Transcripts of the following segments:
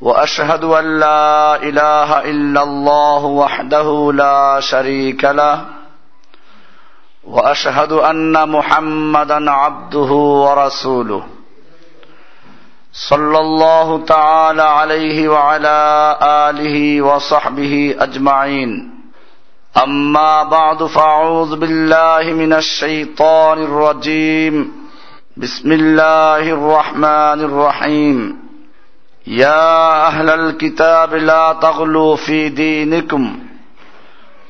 وأشهد أن لا إله إلا الله وحده لا شريك له وأشهد أن محمدا عبده ورسوله. صلى الله تعالى عليه وعلى آله وصحبه أجمعين. أما بعد فأعوذ بالله من الشيطان الرجيم. بسم الله الرحمن الرحيم. يا أهل الكتاب لا تغلوا في دينكم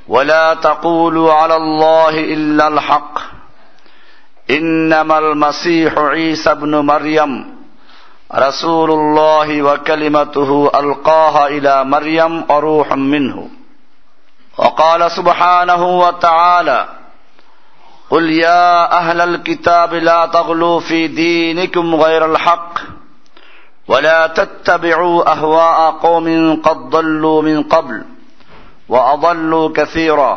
ولا تقولوا على الله إلا الحق. إنما المسيح عيسى ابن مريم رسول الله وكلمته ألقاها إلى مريم وروح منه. وقال سبحانه وتعالى قل يا أهل الكتاب لا تغلوا في دينكم غير الحق. ولا تتبعوا أهواء قوم قد ضلوا من قبل وأضلوا كثيرا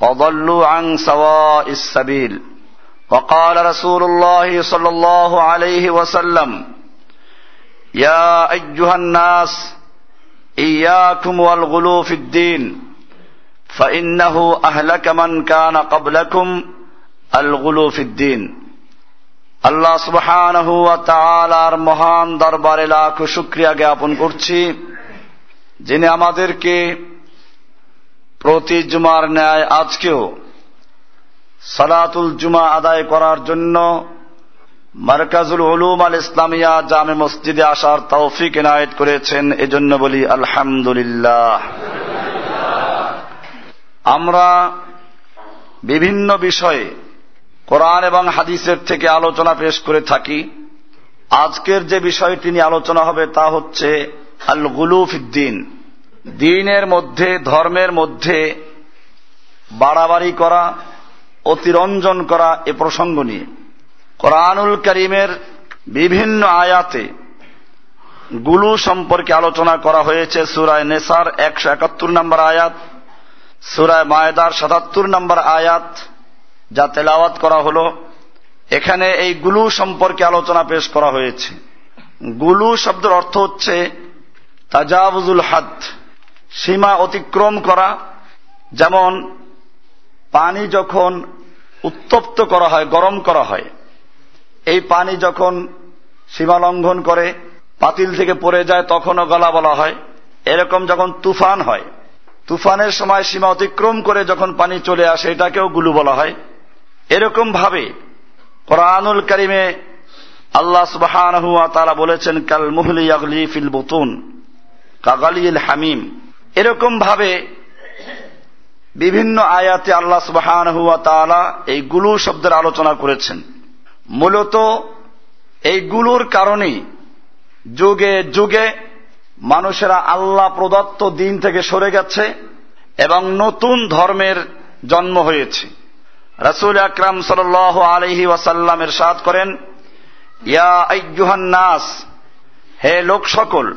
وضلوا عن سواء السبيل. وقال رسول الله صلى الله عليه وسلم يا أيها الناس إياكم والغلو في الدين فإنه أهلك من كان قبلكم الغلو في الدين. আল্লাহ তাআলার মহান দরবারে লাখ শুকরিয়া জ্ঞাপন করছি, যিনি আমাদেরকে প্রতি জুমার ন্যায় আজকেও সালাতুল জুমা আদায় করার জন্য মার্কাজুল উলুম আল ইসলামিয়া জামে মসজিদে আসার তৌফিক এনায়েত করেছেন, এজন্য বলি আলহামদুলিল্লাহ। আমরা বিভিন্ন বিষয়ে কোরআন এবং হাদিসের থেকে আলোচনা পেশ করে থাকি। আজকের যে বিষয়টি নিয়ে আলোচনা হবে তা হচ্ছে আল গুলুফিদ্দিন দিনের মধ্যে, ধর্মের মধ্যে বাড়াবাড়ি করা, অতিরঞ্জন করা এ প্রসঙ্গ নিয়ে। কোরআনুল করিমের বিভিন্ন আয়াতে গুলু সম্পর্কে আলোচনা করা হয়েছে। সুরায় নেসার একশো একাত্তর নম্বর আয়াত, সুরায় মায়দার সাতাত্তর নম্বর আয়াত যা তেলাওয়াত করা হলো, এখানে এই গুলু সম্পর্কে আলোচনা পেশ করা হয়েছে। গুলু শব্দের অর্থ হচ্ছে তাজাবুজুল হাত, সীমা অতিক্রম করা। যেমন, পানি যখন উত্তপ্ত করা হয়, গরম করা হয়, এই পানি যখন সীমা লঙ্ঘন করে, পাতিল থেকে পড়ে যায়, তখনও গলা বলা হয়। এরকম যখন তুফান হয়, তুফানের সময় সীমা অতিক্রম করে যখন পানি চলে আসে, এটাকেও গুলু বলা হয়। এরকম ভাবে কোরআনুল করিমে আল্লাহ সুবাহান তারা বলেছেন, কাল মুহলি আগলি ফিল বুতুন কাগালিল হামিম। এরকম ভাবে বিভিন্ন আয়াতে আল্লাহ সুবাহান হুয়া তালা এই গুলু শব্দের আলোচনা করেছেন। মূলত এই গুলুর কারণেই যুগে যুগে মানুষেরা আল্লাহ প্রদত্ত দিন থেকে সরে গেছে এবং নতুন ধর্মের জন্ম হয়েছে। রসুল আকরাম সাল আলহি ওয়াসাল্লামের সাদ করেন, ইয়া নাস, হে লোক সকল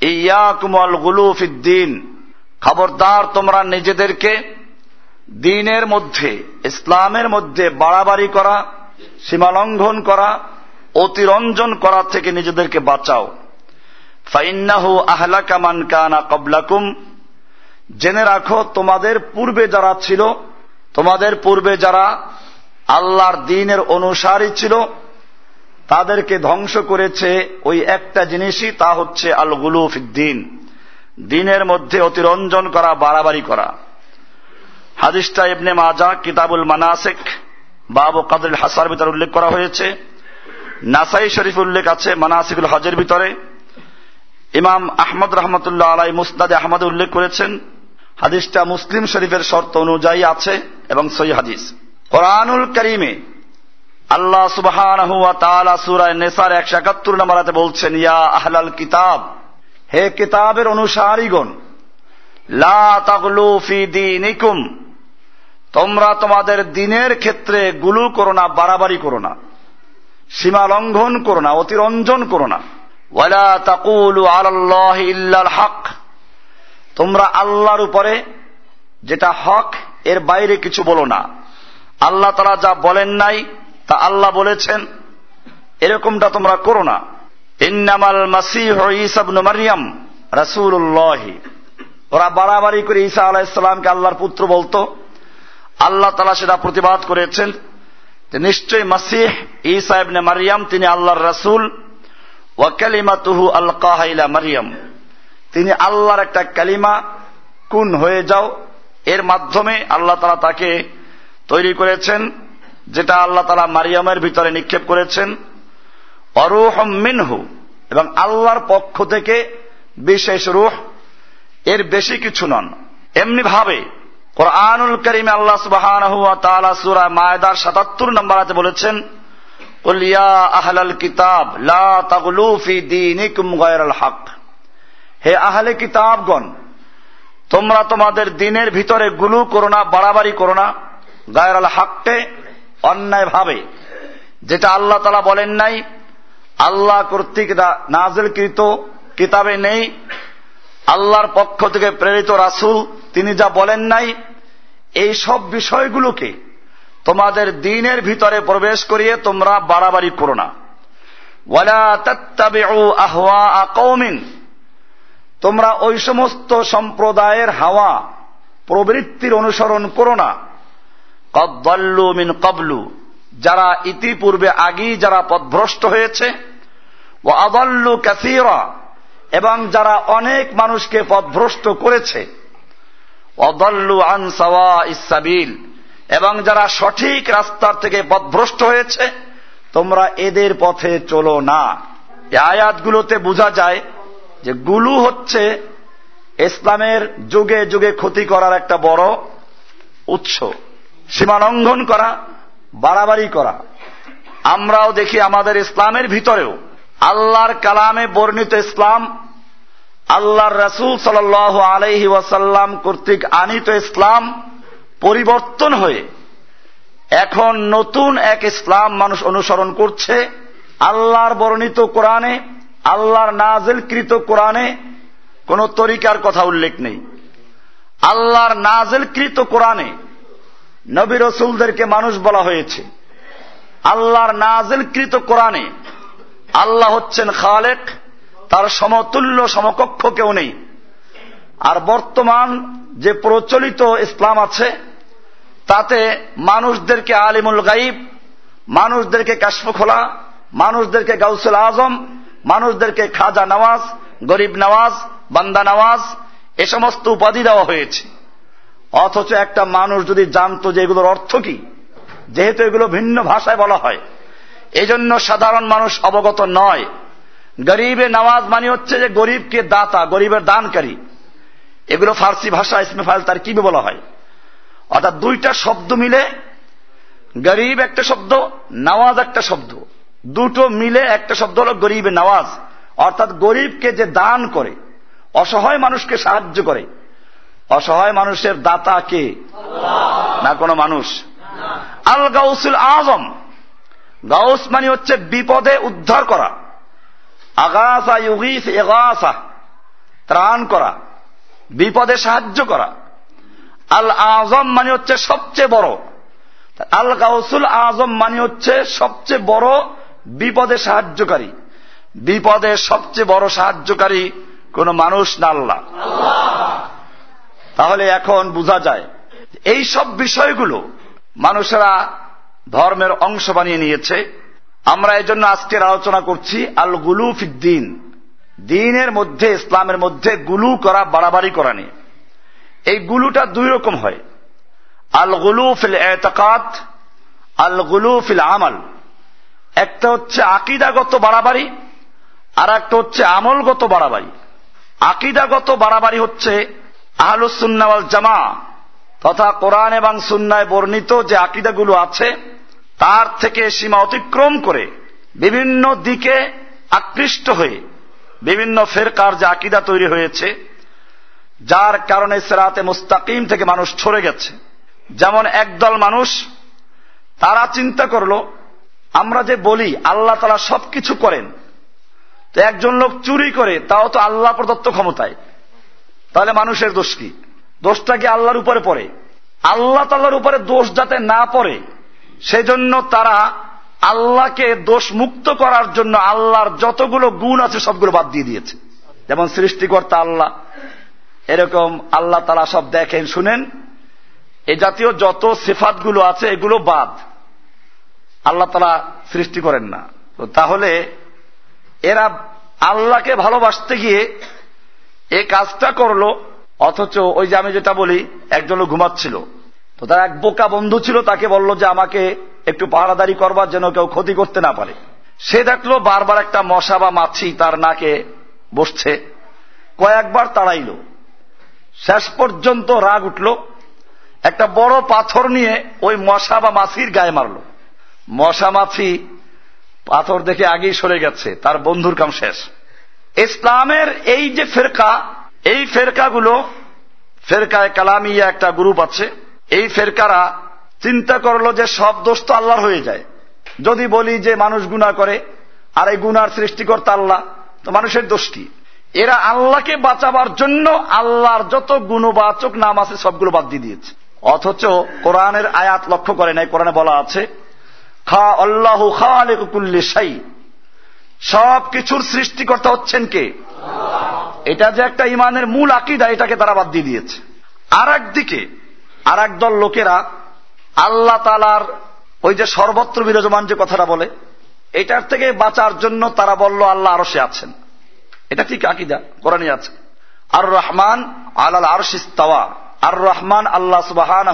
ইয়া কুমল গুলুফিদ্দিন খবরদার তোমরা নিজেদেরকে দিনের মধ্যে, ইসলামের মধ্যে বাড়াবাড়ি করা সীমালঙ্ঘন করা, অতিরঞ্জন করা থেকে নিজেদেরকে বাঁচাও। ফাইন্নাহু আহলাকামান কানা কবলাকুম, জেনে রাখো তোমাদের পূর্বে যারা ছিল তোমাদের পূর্বে যারা আল্লাহর দিনের অনুসারী ছিল, তাদেরকে ধ্বংস করেছে ওই একটা জিনিসই, তা হচ্ছে আল গুলুফিদ্দিন দিনের মধ্যে অতিরঞ্জন করা, বাড়াবাড়ি করা। হাদিসটা ইবনে মাজা, কিতাবুল মানাসেক, বাবু কাদুল হাসার ভিতরে উল্লেখ করা হয়েছে। নাসাই শরীফ উল্লেখ আছে, মানাসিকুল হজের ভিতরে। ইমাম আহমদ রহমতুল্লাহ আলাই মুস্তাদে আহমদ উল্লেখ করেছেন হাদিসটা মুসলিম শরীফের শর্ত অনুযায়ী আছে এবং সই হাদিস। কোরআনুল করিমে আল্লাহ সুবাহ নেসার একশো একাত্তর নম্বরাতে বলছেন, ইয়া আহলাল কিতাব, হে কিতাবের অনুসারীগণ দীনিকুম, তোমরা তোমাদের দিনের ক্ষেত্রে গুলু করো না, বাড়াবাড়ি করো না, সীমা লঙ্ঘন করো না, অতিরঞ্জন করো না। ওয়ালা তাকুলু আলাল্লাহ ইল্লাল হক তোমরা আল্লাহর উপরে যেটা হক, এর বাইরে কিছু বলো না। আল্লাহ তারা যা বলেন নাই, তা আল্লাহ বলেছেন। এরকমটা তোমরা করো না। ইন্নামাল মাসিহ ইসাবনু মারিয়াম রাসূলুল্লাহ। ওরা বাড়াবাড়ি করে ঈসা আলাহ ইসলামকে আল্লাহর পুত্র বলতো। আল্লাহ তালা সেটা প্রতিবাদ করেছেন নিশ্চয়ই মাসিহ ঈসা ইবনে মারিয়াম তিনি আল্লাহর রাসূল। ওয়াকালিমাতুহু আলকাহাইলা মারিয়াম তিনি আল্লাহর একটা কালিমা, কুন হয়ে যাও। এর মাধ্যমে আল্লাহ তালা তাকে তৈরি করেছেন, যেটা আল্লাহ তালা মারিয়ামের ভিতরে নিক্ষেপ করেছেন। অরুহ মিনহু, এবং আল্লাহর পক্ষ থেকে বিশেষ রুহ, এর বেশি কিছু নন। এমনি ভাবে কোরআনুল করিমে আল্লাহ সুবাহ সুরা মায়দার সাতাত্তর নম্বর আছে বলেছেন উলিয়া আহলাল কিতাব লা তাগলু ফি দীনিকুম গায়রাল হক। হে আহলে কিতাবগণ, তোমরা তোমাদের দিনের ভিতরে গুলু করো না, বাড়াবাড়ি করো না, গায়রাল হাককে অন্যায় ভাবে। যেটা আল্লাহ তালা বলেন নাই, আল্লাহ কর্তৃক নাজেলকৃত কিতাবে নেই, আল্লাহর পক্ষ থেকে প্রেরিত রাসুল, তিনি যা বলেন নাই, এই সব বিষয়গুলোকে তোমাদের দিনের ভিতরে প্রবেশ করিয়ে তোমরা বাড়াবাড়ি করো না। তোমরা ওই সমস্ত সম্প্রদায়ের হাওয়া প্রবৃত্তির অনুসরণ করো না। কদ্দল্লু মিন কবলু, যারা ইতিপূর্বে আগেই যারা পথভ্রষ্ট হয়েছে, ও আদল্লু ক্যাসিরা এবং যারা অনেক মানুষকে পথভ্রষ্ট করেছে। অদল্লু আনসাওয়া ইসাবিল এবং যারা সঠিক রাস্তার থেকে পথভ্রষ্ট হয়েছে, তোমরা এদের পথে চলো না। এই আয়াতগুলোতে বোঝা যায় যে গুলু হচ্ছে ইসলামের যুগে যুগে ক্ষতি করার একটা বড় উৎস। সীমালঙ্ঘন করা, বাড়াবাড়ি করা। আমরাও দেখি আমাদের ইসলামের ভিতরেও আল্লাহর কালামে বর্ণিত ইসলাম, আল্লাহর রসুল সাল আলহি ওয়াসাল্লাম কর্তৃক আনিত ইসলাম পরিবর্তন হয়ে এখন নতুন এক ইসলাম মানুষ অনুসরণ করছে। আল্লাহর বর্ণিত কোরআনে আল্লাহর নাজেলকৃত কোরআনে কোন তরিকার কথা উল্লেখ নেই। আল্লাহর নাজেলকৃত কোরআনে নবী রসুলদেরকে মানুষ বলা হয়েছে। আল্লাহর নাজেলকৃত কোরআনে আল্লাহ হচ্ছেন খালেক, তার সমতুল্য সমকক্ষ কেউ নেই। আর বর্তমান যে প্রচলিত ইসলাম আছে, তাতে মানুষদেরকে আলিমুল গাইব, মানুষদেরকে কাশ্ম খোলা, মানুষদেরকে গাউসুল আজম মানুষদেরকে খাজা নওয়াজ, গরিব নওয়াজ, বান্দা নওয়াজ, এ সমস্ত উপাধি দেওয়া হয়েছে। অথচ একটা মানুষ যদি জানতো যে এগুলোর অর্থ কি, যেহেতু এগুলো ভিন্ন ভাষায় বলা হয়, এজন্য সাধারণ মানুষ অবগত নয়। গরিবে নওয়াজ মানে হচ্ছে যে গরিবকে দাতা, গরিবের দানকারী। এগুলো ফার্সি ভাষা, ইসমে ফাইল তার কি বলা হয়। অর্থাৎ দুইটা শব্দ মিলে গরিব একটা শব্দ, নওয়াজ একটা শব্দ। দুটো মিলে একটা শব্দ হল গরিবে নওয়াজ। অর্থাৎ গরিবকে যে দান করে অসহায় মানুষকে সাহায্য করে। অসহায় মানুষের দাতা কে? না কোনো মানুষ? আল গাউসুল আজম। গাউস মানে হচ্ছে বিপদে উদ্ধার করা। আগাসা ইউগিস এগাসা। ত্রাণ করা। বিপদে সাহায্য করা। আল আজম মানে হচ্ছে সবচেয়ে বড়। আল গাউসুল আজম মানে হচ্ছে সবচেয়ে বড় বিপদে সাহায্যকারী। বিপদে সবচেয়ে বড় সাহায্যকারী কোন মানুষ না আল্লাহ। তাহলে এখন বোঝা যায়, এই সব বিষয়গুলো মানুষেরা ধর্মের অংশ বানিয়ে নিয়েছে। আমরা এই জন্য আজকের আলোচনা করছি আল গুলু ফিদ্দিন। দিনের মধ্যে, ইসলামের মধ্যে গুলু করা, বাড়াবাড়ি করা নিয়ে। এই গুলুটা দুই রকম হয়। আল গুলু ফিল এতকাত আল গুলু ফিল আমাল একটা হচ্ছে আকিদাগত বাড়াবাড়ি, আর একটা হচ্ছে আমলগত বাড়াবাড়ি। আকিদাগত বাড়াবাড়ি হচ্ছে আহলুসুন্নাওয়াল জামা, তথা কোরআন এবং সুন্নায় বর্ণিত যে আকিদাগুলো আছে, তার থেকে সীমা অতিক্রম করে বিভিন্ন দিকে আকৃষ্ট হয়ে বিভিন্ন ফেরকার যে আকিদা তৈরি হয়েছে, যার কারণে সেরাতে মুস্তাকিম থেকে মানুষ ছড়ে গেছে। যেমন একদল মানুষ, তারা চিন্তা করল আমরা যে বলি, আল্লাহ তালা সবকিছু করেন। তো একজন লোক চুরি করে, তাও তো আল্লাহ প্রদত্ত ক্ষমতায়। তাহলে মানুষের দোষ কি? দোষটা কি আল্লাহর উপরে পড়ে? আল্লাহ তাল্লাহর উপরে দোষ যাতে না পড়ে, সেজন্য তারা আল্লাহকে দোষ মুক্ত করার জন্য আল্লাহর যতগুলো গুণ আছে সবগুলো বাদ দিয়ে দিয়েছে। যেমন সৃষ্টিকর্তা আল্লাহ, এরকম আল্লাহ তালা সব দেখেন, শুনেন। এ জাতীয় যত সিফাতগুলো আছে, এগুলো বাদ। আল্লাহ তালা সৃষ্টি করেন না। তো তাহলে এরা আল্লাহকে ভালোবাসতে গিয়ে এ কাজটা করল, অথচ ওই যে আমি যেটা বলি, একজন ঘুমাচ্ছিল। তো তার এক বোকা বন্ধু ছিল, তাকে বলল যে আমাকে একটু পাহারাদারি করবার যেন কেউ ক্ষতি করতে না পারে। সে দেখল বারবার একটা মশা বা মাছি তার নাকে বসছে, কয়েকবার তাড়াইল। শেষ পর্যন্ত রাগ উঠল, একটা বড় পাথর নিয়ে ওই মশা বা মাছির গায়ে মারল। মশা মাছি, পাথর দেখে আগেই সরে গেছে, তার বন্ধুর কাম শেষ। ইসলামের এই যে ফেরকা, এই ফেরকাগুলো, ফেরকায় কালামিয়া একটা গ্রুপ আছে, এই ফেরকারা চিন্তা করল যে সব দোষ তো আল্লাহর হয়ে যায়। যদি বলি যে মানুষ গুণা করে, আর এই গুনার সৃষ্টিকর্তা আল্লাহ, তো মানুষের দোষ কি? এরা আল্লাহকে বাঁচাবার জন্য আল্লাহর যত গুণবাচক নাম আছে সবগুলো বাদ দিয়ে দিয়েছে। অথচ কোরআনের আয়াত লক্ষ্য করে নাই, কোরআনে বলা আছে খা আল্লাহ খালিকুল্লি সাই সব কিছুর সৃষ্টিকর্তা হচ্ছেন কে? এটা যে একটা ইমানের মূল আকিদা, এটাকে তারা বাদ দিয়ে দিয়েছে। আর একদিকে আর একদল লোকেরা আল্লাহ তালার ওই যে সর্বত্র বিরাজমান যে কথাটা বলে, এটার থেকে বাঁচার জন্য তারা বলল, আল্লাহ আরসে আছেন। এটা ঠিক আকিদা, কোরআনই আছে। আর রহমান আল্লাহ আরশিস্তাওয়া আর রহমান আল্লাহ সুবাহান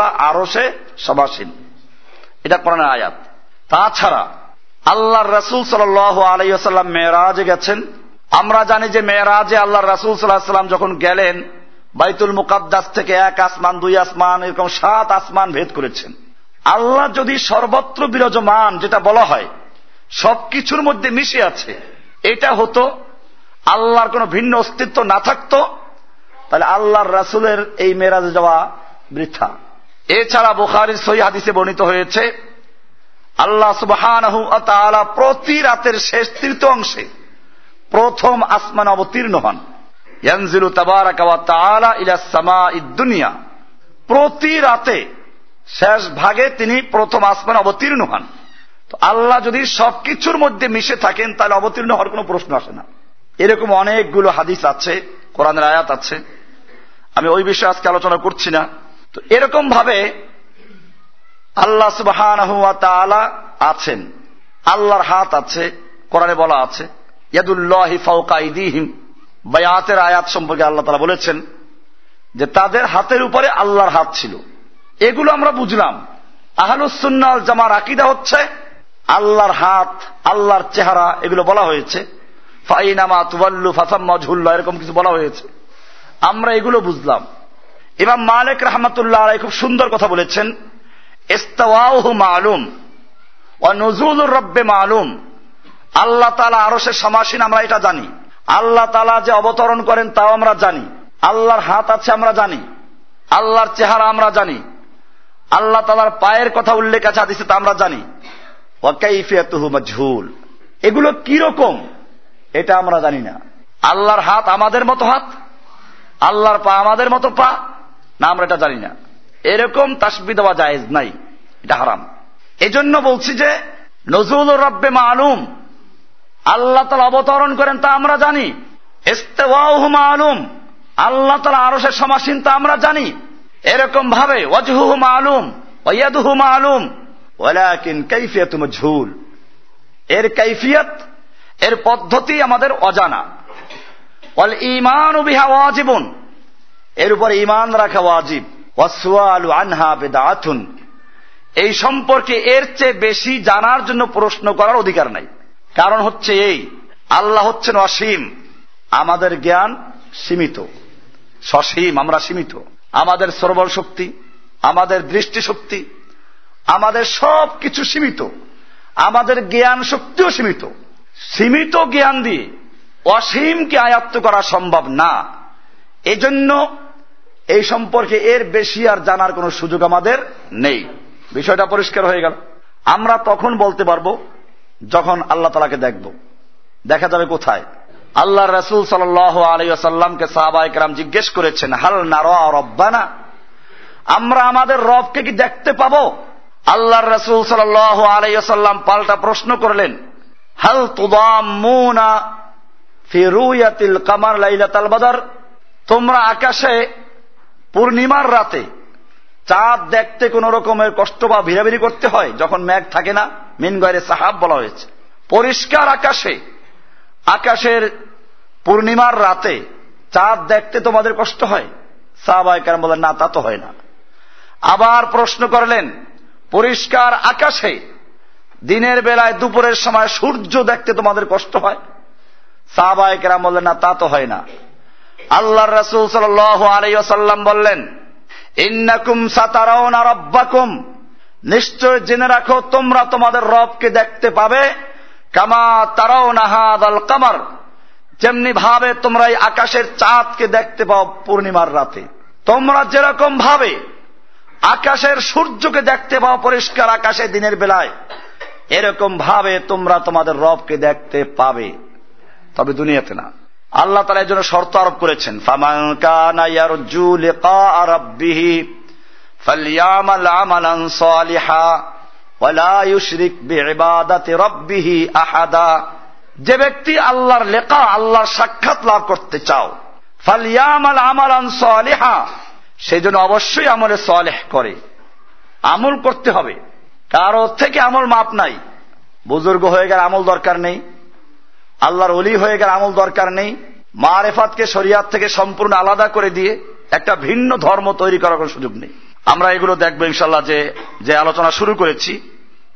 আরসে সবাসীন এটা কোরআনের আয়াত। তাছাড়া আল্লাহ রসুল সাল আলাইসাল্লাম মেয়েরাজে গেছেন। আমরা জানি যে মেয়েরাজে আল্লাহ রসুল সাল্লাহ সাল্লাম যখন গেলেন, বাইতুল মুকাদ্দাস থেকে এক আসমান, দুই আসমান, এরকম সাত আসমান ভেদ করেছেন। আল্লাহ যদি সর্বত্র বিরাজমান, যেটা বলা হয়, সবকিছুর মধ্যে মিশে আছে, এটা হতো আল্লাহর কোনো ভিন্ন অস্তিত্ব না থাকতো, তাহলে আল্লাহর রাসুলের এই মেরাজে যাওয়া বৃথা। এছাড়া বুখারির সই হাদিসে বর্ণিত হয়েছে, আল্লাহ সুবহান প্রতি রাতের শেষ তৃতীয় অংশে প্রথম আসমান অবতীর্ণ হন। ইয়ানজিলু তাবারাকা ইলা সামা দুনিয়া। প্রতি রাতে শেষ ভাগে তিনি প্রথম আসমান অবতীর্ণ হন। তো আল্লাহ যদি সবকিছুর মধ্যে মিশে থাকেন, তাহলে অবতীর্ণ হওয়ার কোনো প্রশ্ন আসে না। এরকম অনেকগুলো হাদিস আছে, কোরআনের আয়াত আছে। আমি ওই বিষয়ে আজকে আলোচনা করছি না। তো এরকম ভাবে আল্লাহ সুবাহ আছেন। আল্লাহর হাত আছে, কোরআনে বলা আছে বায়াতের আয়াত সম্পর্কে আল্লাহ তারা বলেছেন যে তাদের হাতের উপরে আল্লাহর হাত ছিল। এগুলো আমরা বুঝলাম। আহলুসুন্নাল জামার আকিদা হচ্ছে আল্লাহর হাত, আল্লাহর চেহারা, এগুলো বলা হয়েছে। ফাইনামা তুবাল্লু ফাসাম্মা ঝুল্লা এরকম কিছু বলা হয়েছে। আমরা এগুলো বুঝলাম। ইমাম মালিক রহমতুল্লাহ আলাই খুব সুন্দর কথা বলেছেন ইস্তাওয়াহু মালুম ও নজরুল রব্বে মালুম। আল্লাহ তালা আরও সে সমাসীন, আমরা এটা জানি। আল্লাহ তালা যে অবতরণ করেন, তাও আমরা জানি। আল্লাহর হাত আছে, আমরা জানি। আল্লাহর চেহারা আমরা জানি। আল্লাহ তালার পায়ের কথা উল্লেখ আছে আদিসে তা আমরা জানি। ঝুল এগুলো কীরকম এটা আমরা জানি না। আল্লাহর হাত আমাদের মতো হাত, আল্লাহর পা আমাদের মতো পা না, আমরা এটা জানি না। এরকম তাসবি দেওয়া জায়েজ নাই। এটা হারাম। এজন্য বলছি যে, নজরুল রব্বে মালুম, আল্লাহ তালা অবতরণ করেন তা আমরা জানি। ইস্তেওয়াহু মালুম, আল্লাহ তালা আরও সে সমাসীন তা আমরা জানি। এরকম ভাবে, ওয়াজহুহু মালুম ওয়াদুহু মালুম, ওয়ালাকিন কৈফিয়ত ঝুল এর কৈফিয়ত এর পদ্ধতি আমাদের অজানা। ওয়াল ইমান বিহা ওয়াজিবুন। এর উপর ইমান রাখা ওয়াজিব। আনহা বেদাতুন এই সম্পর্কে এর চেয়ে বেশি জানার জন্য প্রশ্ন করার অধিকার নাই। কারণ হচ্ছে এই, আল্লাহ হচ্ছেন অসীম। আমাদের জ্ঞান সীমিত। সসীম, আমরা সীমিত। আমাদের সরবল শক্তি, আমাদের দৃষ্টি শক্তি আমাদের সব কিছু সীমিত। আমাদের জ্ঞান শক্তিও সীমিত। সীমিত জ্ঞান দিয়ে অসীমকে আয়াত্ত করা সম্ভব না। এজন্য এই সম্পর্কে এর বেশি আর জানার কোনো সুযোগ আমাদের নেই। বিষয়টা পরিষ্কার হয়ে গেল। আমরা তখন বলতে পারব, যখন আল্লাহ তালাকে দেখব। দেখা যাবে কোথায়। আল্লাহ রসুল সাল আলাইসাল্লামকে সাহাবাইকরাম জিজ্ঞেস করেছেন, হাল নারা রব্বানা? আমরা আমাদের রবকে কি দেখতে পাবো? আল্লাহ রসুল সাল আলাইসাল্লাম পাল্টা প্রশ্ন করলেন, হাল তুদামুনা ফিরুয়াতিল কামার লাইলাতাল বাদার? তোমরা আকাশে পূর্ণিমার রাতে চাঁদ দেখতে কোন রকমের কষ্ট বা ভিড়াভিড়ি করতে হয়, যখন মেঘ থাকে না, মিন গয়ের সাহাব বলা হয়েছে। পরিষ্কার আকাশে, আকাশের পূর্ণিমার রাতে চাঁদ দেখতে তোমাদের কষ্ট হয়? সাহাবাই কারণ বলেন, না, তা তো হয় না। আবার প্রশ্ন করলেন, পরিষ্কার আকাশে দিনের বেলায় দুপুরের সময় সূর্য দেখতে তোমাদের কষ্ট হয়? সাহাবাই কেরাম বললেন, না, তা তো হয় না। আল্লাহ রসুল সাল বললেন, ইন্নাকুম সাতারাউনা নিশ্চয় জেনে রাখো, তোমরা তোমাদের রবকে দেখতে পাবে, কামা তারাও নাহাদ আল কামার। যেমনি ভাবে তোমরা এই আকাশের চাঁদকে দেখতে পাও পূর্ণিমার রাতে। তোমরা যেরকম ভাবে আকাশের সূর্যকে দেখতে পাও পরিষ্কার আকাশে দিনের বেলায়, এরকম ভাবে তোমরা তোমাদের রবকে দেখতে পাবে। তবে দুনিয়াতে না। আল্লাহ তালা এর জন্য শর্ত আরোপ করেছেন যে ব্যক্তি আল্লাহর লেখা, আল্লাহর সাক্ষাৎ লাভ করতে চাও ফালিয়ামাল আমালান সালিহা সেই জন্য অবশ্যই আমলে সালেহ করে, আমল করতে হবে। কারও থেকে আমল মাপ নাই। বুজুর্গ হয়ে গেলে আমল দরকার নেই। আল্লাহর অলি হয়ে গেলে আমল দরকার নেই। মা রেফাতকে শরিয়াত থেকে সম্পূর্ণ আলাদা করে দিয়ে একটা ভিন্ন ধর্ম তৈরি করার কোনো সুযোগ নেই। আমরা এগুলো দেখব ইনশাল্লাহ যে যে আলোচনা শুরু করেছি,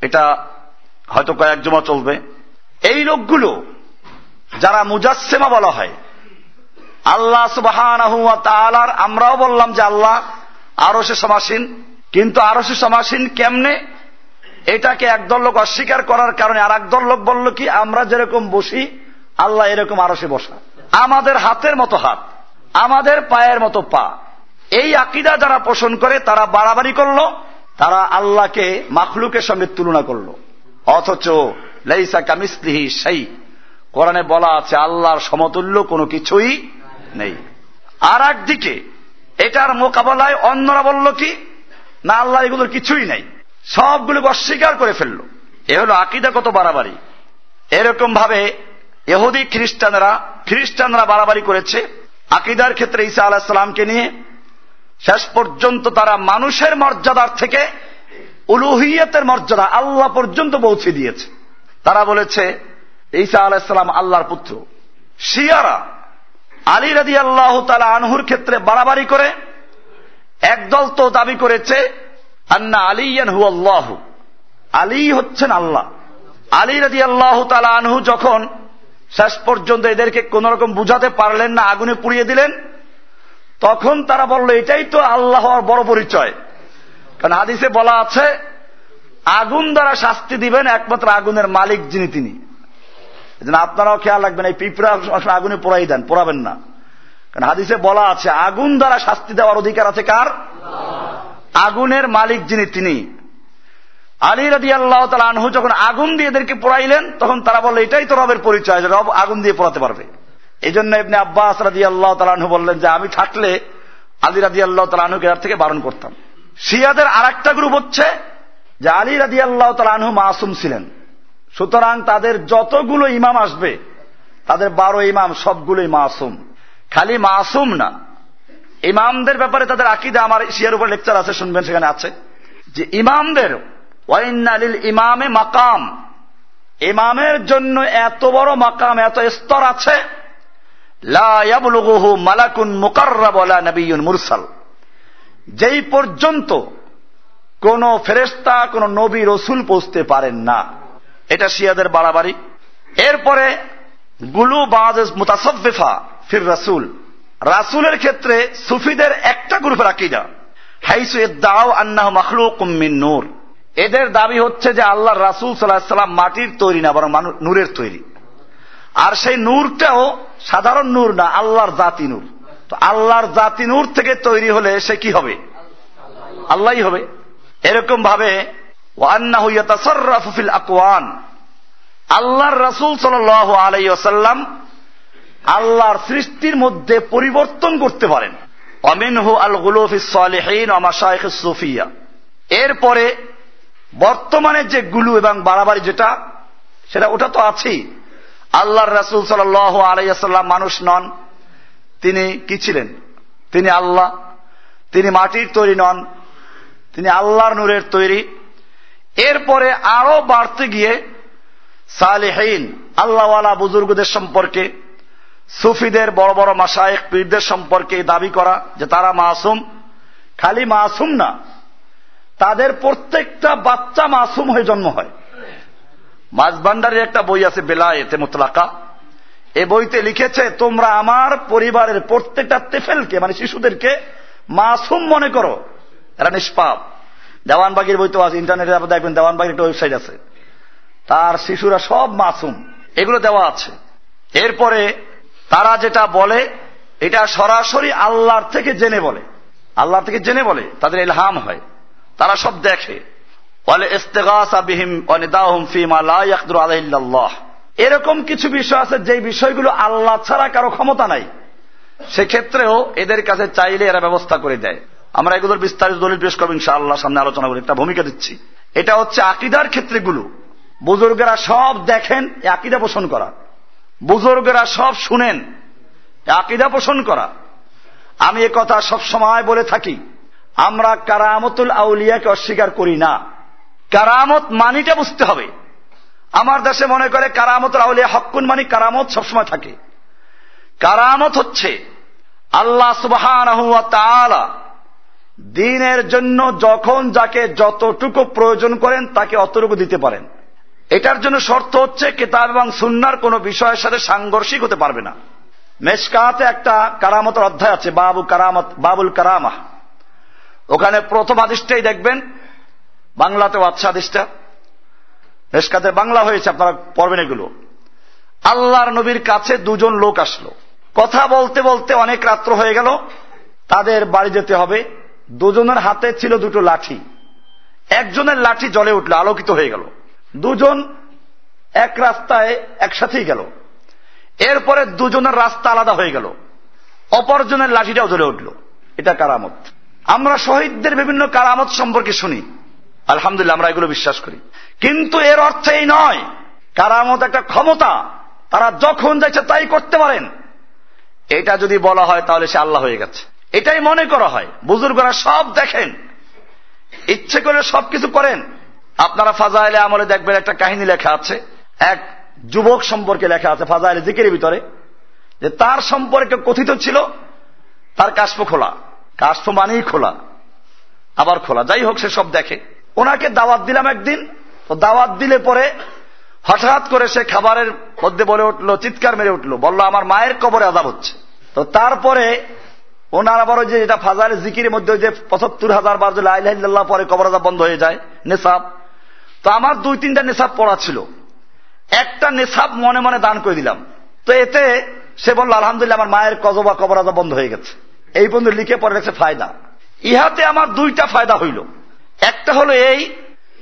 এটা হয়তো কয়েক জমা চলবে। এই লোকগুলো, যারা মুজাসেমা বলা হয়, আল্লাহ সুবাহান আমরাও বললাম যে আল্লাহ আরও সে সমাসীন, কিন্তু আরও সে সমাসীন কেমনে এটাকে একদল লোক অস্বীকার করার কারণে আর একদল লোক বলল কি, আমরা যেরকম বসি, আল্লাহ এরকম আরও সে বসা। আমাদের হাতের মতো হাত, আমাদের পায়ের মতো পা। এই আকিদা যারা পোষণ করে, তারা বাড়াবাড়ি করল, তারা আল্লাহকে, মাখলুকের সঙ্গে তুলনা করল। অথচ, লেইসা কামিসলিহি সেই কোরআনে বলা আছে, আল্লাহর সমতুল্য কোনো কিছুই নেই। আর একদিকে, এটার মোকাবেলায় অন্যরা বলল কি, না, আল্লাহ এগুলোর কিছুই নেই। সবগুলোকে অস্বীকার করে ফেলল। এ হলো আকিদাগত বাড়াবাড়ি। এরকম ভাবে এহুদি খ্রিস্টানরা খ্রিস্টানরা বাড়াবাড়ি করেছে। আকিদার ক্ষেত্রে ঈসা আলাহিসাল্লামকে নিয়ে শেষ পর্যন্ত তারা মানুষের মর্যাদার থেকে উলুহিয়তের মর্যাদা আল্লাহ পর্যন্ত পৌঁছে দিয়েছে। তারা বলেছে, ঈসা আলাহিসাল্লাম আল্লাহর পুত্র। শিয়ারা, আলী রাদি আল্লাহ তালা আনহুর ক্ষেত্রে বাড়াবাড়ি করে, একদল তো দাবি করেছে আন্না আলিয়ান হু আল্লাহ। আলী হচ্ছেন আল্লাহ। আলী রাদি আল্লাহ তালা আনহু যখন শেষ পর্যন্ত এদেরকে কোন রকম বুঝাতে পারলেন না, আগুনে পুড়িয়ে দিলেন, তখন তারা বলল, এটাই তো আল্লাহ বড় পরিচয়। কারণ হাদিসে বলা আছে, আগুন দ্বারা শাস্তি দিবেন একমাত্র আগুনের মালিক যিনি তিনি। আপনারাও খেয়াল রাখবেন, এই পিঁপড়া আগুনে পোড়াই দেন, পোড়াবেন না। কারণ হাদিসে বলা আছে, আগুন দ্বারা শাস্তি দেওয়ার অধিকার আছে কার? আগুনের মালিক যিনি তিনি। আলী রাদি আল্লাহ তালা আনহু যখন আগুন দিয়ে এদেরকে পোড়াইলেন, তখন তারা বলল, এটাই তো রবের পরিচয় যে রব আগুন দিয়ে পোড়াতে পারবে। এই জন্য এমনি আব্বাস রাদি আল্লাহ তালাহু বললেন যে, আমি থাকলে আলী রাদি আল্লাহ তালাহুকে এর থেকে বারণ করতাম। শিয়াদের আর একটা গ্রুপ হচ্ছে যে, আলী রাদি আল্লাহ তালাহু মাসুম ছিলেন। সুতরাং তাদের যতগুলো ইমাম আসবে, তাদের বারো ইমাম সবগুলোই মাসুম। খালি মাসুম না ইমামদের ব্যাপারে তাদের আকিদা আমার শিয়ার উপর লেকচার আছে, শুনবেন সেখানে আছে। যে ইমামদের ওয়াইনালিল ইমামে মাকাম। ইমামের জন্য এত বড় মাকাম, এত স্তর আছে। মালাকুন মুরসাল। যেই পর্যন্ত কোন ফেরেস্তা কোন নবী, রসুল পৌঁছতে পারেন না, এটা শিয়াদের বাড়াবাড়ি। এরপরে গুলু বাজ মুতাসফিফা ফির রাসুল। রাসুলের ক্ষেত্রে সুফিদের একটা গ্রুপের আকিদা। হাইসু দাও আন্নাহ মখলুক মিন নূর। এদের দাবি হচ্ছে যে আল্লাহ রাসুল সাল্লাম মাটির তৈরি না, বরং নূরের তৈরি। আর সেই নূরটাও সাধারণ নূর না, আল্লাহর জাতি নূর। তো আল্লাহর জাতি নূর থেকে তৈরি হলে সে কি হবে? আল্লাহই হবে। এরকম ভাবে আল্লাহর রাসুল সাল আলাই আল্লাহর সৃষ্টির মধ্যে পরিবর্তন করতে পারেন। অমিনহু আল গুলফিসহীন অমাশাইখ সুফিয়া এরপরে বর্তমানে যে গুলু এবং বাড়াবাড়ি যেটা, সেটা ওটা তো আছেই। আল্লাহর রাসুল সাল আলাইসাল্লাম মানুষ নন, তিনি কি ছিলেন? তিনি আল্লাহ, তিনি মাটির তৈরি নন, তিনি আল্লাহর নূরের তৈরি। এরপরে আরও বাড়তে গিয়ে সালেহীন, আল্লাহওয়ালা বুজুর্গদের সম্পর্কে সুফিদের বড় বড় মাসায়েক পীরদের সম্পর্কে দাবি করা যে তারা মাসুম, খালি মাসুম না, তাদের প্রত্যেকটা বাচ্চা মাসুম হয়ে জন্ম হয়। মাঝবান্ডারের একটা বই আছে, বেলায়েতে মোতলাকা। এ বইতে লিখেছে, তোমরা আমার পরিবারের প্রত্যেকটা তেফেলকে মানে শিশুদেরকে মাসুম মনে করো। এরা নিষ্পাপ। দেওয়ানবাগির বই তো আছে, ইন্টারনেটে আপনি দেখবেন দেওয়ানবাগির একটা ওয়েবসাইট আছে। তার শিশুরা সব মাসুম। এগুলো দেওয়া আছে। এরপরে তারা যেটা বলে, এটা সরাসরি আল্লাহর থেকে জেনে বলে। আল্লাহর থেকে জেনে বলে, তাদের এলহাম হয়। তারা সব দেখে। এরকম কিছু বিষয় আছে যে বিষয়গুলো আল্লাহ ছাড়া কারও ক্ষমতা নাই। সেক্ষেত্রেও এদের কাছে চাইলে এরা ব্যবস্থা করে দেয়। আমরা এগুলোর বিস্তারিত দলিল পেশ করব ইনশাআল্লাহ, সামনে আলোচনা করি। একটা ভূমিকা দিচ্ছি। এটা হচ্ছে আকিদার ক্ষেত্রেগুলো। বুজুর্গেরা সব দেখেন আকিদা পোষণ করা। বুজুর্গেরা সব শুনেন, আকিদা পোষণ করা। আমি এ কথা সব সময় বলে থাকি, আমরা কারামতুল আউলিয়াকে অস্বীকার করি না। কারামত মানিটা বুঝতে হবে। আমার দেশে মনে করে কারামতুল আউলিয়া হকুন মানি কারামত সবসময় থাকে। কারামত হচ্ছে আল্লাহ সুবাহ দিনের জন্য যখন যাকে যতটুকু প্রয়োজন করেন তাকে অতটুকু দিতে পারেন। এটার জন্য শর্ত হচ্ছে কেতাব এবং সুন্নার কোন বিষয়ের সাথে সাংঘর্ষিক হতে পারবে না। মেসকাতে একটা কারামতের অধ্যায় আছে, বাবু কারামত, বাবুল কারামা। ওখানে প্রথম আদিষ্টাই দেখবেন, বাংলাতেও আচ্ছা আদিষ্টা মেসকাতের বাংলা হয়েছে, আপনারা পড়বেন এগুলো। আল্লাহর নবীর কাছে দুজন লোক আসলো। কথা বলতে বলতে অনেক রাত্র হয়ে গেল, তাদের বাড়ি যেতে হবে। দুজনের হাতে ছিল দুটো লাঠি। একজনের লাঠি জলে উঠল, আলোকিত হয়ে গেল। দুজন এক রাস্তায় একসাথেই গেল। এরপরে দুজনের রাস্তা আলাদা হয়ে গেল। অপরজনের লাঠিটাও জ্বলে উঠল। এটা কারামত। আমরা শহীদদের বিভিন্ন কারামত সম্পর্কে শুনি। আলহামদুলিল্লাহ, আমরা এগুলো বিশ্বাস করি। কিন্তু এর অর্থ এই নয়। কারামত একটা ক্ষমতা। তারা যখন যাচ্ছে তাই করতে পারেন। এটা যদি বলা হয় তাহলে সে আল্লাহ হয়ে গেছে। এটাই মনে করা হয়। বুজুর্গরা সব দেখেন। ইচ্ছে করে সবকিছু করেন। আপনারা ফাজাইলে আমলে দেখবেন একটা কাহিনী লেখা আছে। এক যুবক সম্পর্কে লেখা আছে ফাজাইলে জিকের ভিতরে। যে তার সম্পর্কে কথিত ছিল, তার কাশ্প খোলা। কাশ্প মানেই খোলা। আবার খোলা। যাই হোক, সে সব দেখে। ওনাকে দাওয়াত দিলাম একদিন। তো দাওয়াত দিলে পরে হঠাৎ করে সে খাবারের মধ্যে বলে উঠল, চিৎকার মেরে উঠল। বলল, আমার মায়ের কবরে আদাব হচ্ছে। তো তারপরে ওনার আবার ওই যে এটা ফাজার জিকির মধ্যে ওই যে পঁচাত্তর হাজার বার যে আল্লাহ পরে কবর আদাব বন্ধ হয়ে যায়, নেশাব। তো আমার দুই, তিনটা নেশাব পড়া ছিল। একটা নেশাব মনে মনে দান করে দিলাম। তো এতে সে বলল, আলহামদুলিল্লাহ, আমার মায়ের কজবা কবর আদাব বন্ধ হয়ে গেছে। এই বন্ধু লিখে পড়ে গেছে ফায়দা। ইহাতে আমার দুইটা ফায়দা হইল। একটা হলো এই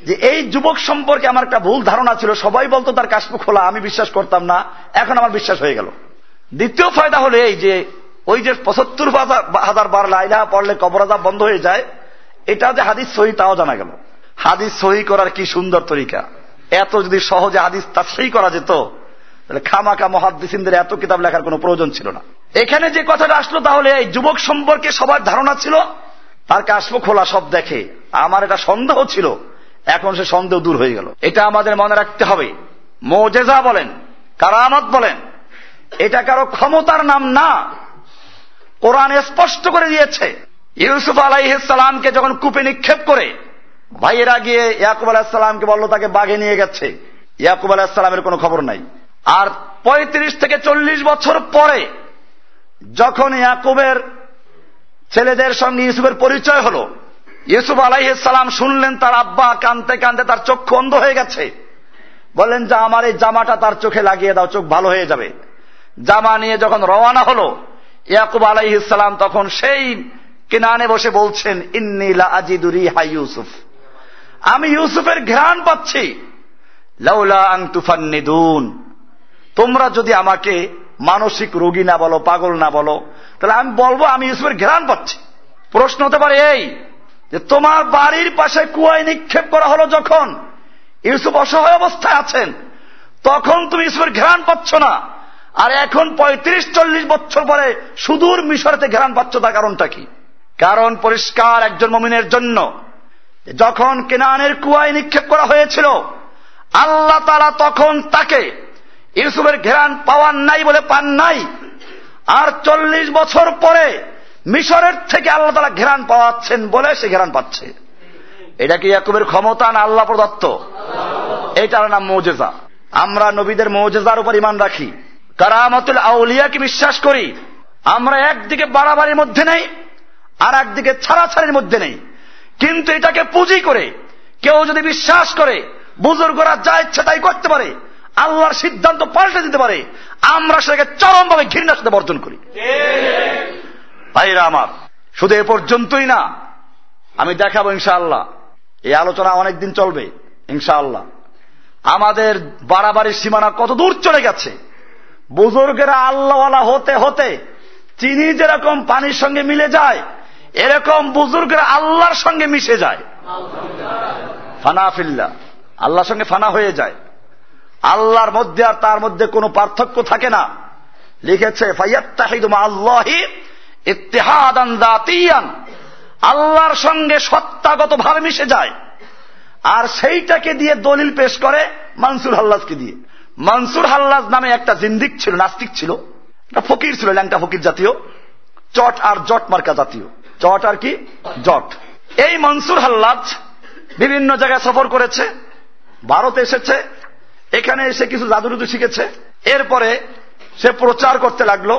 যে এই যুবক সম্পর্কে আমার একটা ভুল ধারণা ছিল। সবাই বলতো, তার কাশ্মীর খোলা, আমি বিশ্বাস করতাম না। এখন আমার বিশ্বাস হয়ে গেল। দ্বিতীয় ফায়দা হলো এই যে ওই যে পঁচাত্তর হাজার বার লাইলা পড়লে কবরাদা বন্ধ হয়ে যায়। এটা যে হাদিস সহি, তাও জানা গেল। হাদিস সহি করার কি সুন্দর তরিকা? এত যদি সহজে হাদিস তা সহি করা যেত, তাহলে খামাকা মহাদিসিনদের এত কিতাব লেখার কোনো প্রয়োজন ছিল না। এখানে যে কথাটা আসলো, তাহলে এই যুবক সম্পর্কে সবার ধারণা ছিল, তার কাশ্ম খোলা সব দেখে। আমার এটা সন্দেহ ছিল, এখন সে সন্দেহ দূর হয়ে গেল। এটা আমাদের মনে রাখতে হবে। মোজেজা বলেন, কারামত বলেন, এটা কারও ক্ষমতার নাম না। কোরআন স্পষ্ট করে দিয়েছে। ইউসুফ আলাইসালামকে যখন কূপে নিক্ষেপ করে ভাইয়েরা গিয়ে ইয়াকুব আলাহিসাল্লামকে বলল, তাকে বাঘে নিয়ে গেছে। ইয়াকুব আলাহিসাল্লামের কোনো খবর নাই। আর পঁয়ত্রিশ থেকে চল্লিশ বছর পরে, যখন ইয়াকুবের ছেলেদের সঙ্গে ইউসুফের পরিচয় হল, ইউসুফ আলাইসালাম শুনলেন, তার আব্বা কানতে কানতে তার চক্ষু অন্ধ হয়ে গেছে। বললেন, যে, আমার এই জামাটা তার চোখে লাগিয়ে দাও, চোখ ভালো হয়ে যাবে। জামা নিয়ে যখন রওয়ানা হলো, ইয়াকুব আলাইহিসালাম তখন সেই কিনানে বসে বলছেন ইন্নিলা আজিদুরি হাই ইউসুফ। আমি ইউসুফের ঘ্রাণ পাচ্ছি। লাউলা আং তুফান্নিদুন। তোমরা যদি আমাকে মানসিক রোগী না বলো, পাগল না বলো, তাহলে আমি বলব আমি ইউসুফের ঘ্রাণ পাচ্ছি। প্রশ্ন হতে পারে এই, যে তোমার বাড়ির পাশে কুয়ায় নিক্ষেপ করা হলো যখন, ইউসুফ অসহায় অবস্থায় আছেন, তখন তুমি ইউসুফের ঘ্রাণ পাচ্ছ না। আর এখন পঁয়ত্রিশ, চল্লিশ বছর পরে সুদূর মিশরেতে ঘ্রাণ পাচ্ছ তার কারণটা কি? কারণ পরিষ্কার একজন মমিনের জন্য। যখন কেনানের কুয়ায় নিক্ষেপ করা হয়েছিল, আল্লাহ তারা তখন তাকে ইউসুফের ঘেরান পাওয়ার নাই বলে পান নাই। আর চল্লিশ বছর পরে মিশরের থেকে আল্লাহ তারা ঘেরান পাওয়াচ্ছেন বলে সে ঘেরান পাচ্ছে। এটা কি ইয়াকুবের ক্ষমতা না আল্লাহ প্রদত্ত? এটার নাম মৌজেজা। আমরা নবীদের মৌজেজার উপর ইমান রাখি। কারামতুল আউলিয়াকে বিশ্বাস করি? আমরা একদিকে বাড়াবাড়ির মধ্যে নেই আর একদিকে ছাড়াছাড়ির মধ্যে নেই। কিন্তু এটাকে পুঁজি করে, কেউ যদি বিশ্বাস করে, বুজুর্গরা যা ইচ্ছা তাই করতে পারে, আল্লাহর সিদ্ধান্ত পাল্টে দিতে পারে, আমরা সেটাকে চরমভাবে ঘৃণার সাথে বর্জন করি। ভাইরা আমার, শুধু এ পর্যন্তই না, আমি দেখাবো ইনশাআল্লাহ। এই আলোচনা অনেকদিন চলবে, ইনশাআল্লাহ। আমাদের বাড়াবাড়ির সীমানা কত দূর চলে গেছে। বুজুর্গেরা আল্লাহওয়ালা হতে হতে, চিনি যেরকম পানির সঙ্গে মিলে যায় এরকম বুজুর্গেরা আল্লাহর সঙ্গে মিশে যায়। ফানাফিল্লা আল্লাহর সঙ্গে ফানা হয়ে যায়। আল্লাহর মধ্যে আর তার মধ্যে কোনো পার্থক্য থাকে না। লিখেছে আল্লাহর সঙ্গে সত্তাগত ভাবে মিশে যায়। আর সেইটাকে দিয়ে দলিল পেশ করে মানসুর হাল্লাজকে দিয়ে। মানসুর হাল্লাজ নামে একটা জিন্দিক ছিল, নাস্তিক ছিল। একটা ফকির ছিল, ল্যাংটা ফকির জাতীয়। চট আর জট মার্কা জাতীয়। চট আর কি? জট। এই মনসুর হাল্লাজ বিভিন্ন জায়গায় সফর করেছে, ভারতে এসেছে, এখানে এসে কিছু জাদুরুদু শিখেছে। এরপরে সে প্রচার করতে লাগল,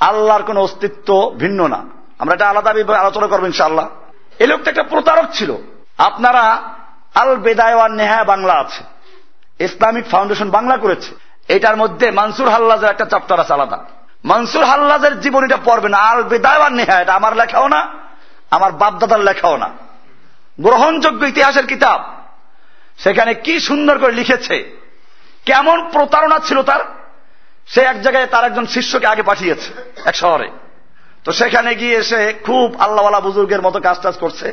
আল্লাহর কোন অস্তিত্ব ভিন্ন না। আমরা এটা আলাদা আলোচনা করব ইনশাআল্লাহ। এই লোকটা একটা প্রতারক ছিল। আপনারা আল বেদায়ওয়ান নেহায় বাংলা আছে। ইসলামিক ফাউন্ডেশন বাংলা করেছে। এটার মধ্যে মানসুর হাল্লাজের একটা চাপ্টার আছে আলাদা। মনসুর হাল্লাজের জীবনীটা পড়বে না। আল বেদায়ওয়ান নেহা, এটা আমার লেখাও না, আমার বাপদাদার লেখাও না। গ্রহণযোগ্য ইতিহাসের কিতাব। সেখানে কি সুন্দর করে লিখেছে, কেমন প্রতারণা ছিল তার, সে এক জায়গায় তার একজন শিষ্যকে আগে পাঠিয়েছে, এক শহরে। তো সেখানে গিয়ে সে খুব আল্লাহওয়ালা বুজুর্গের মতো কাজ টাজ করছে।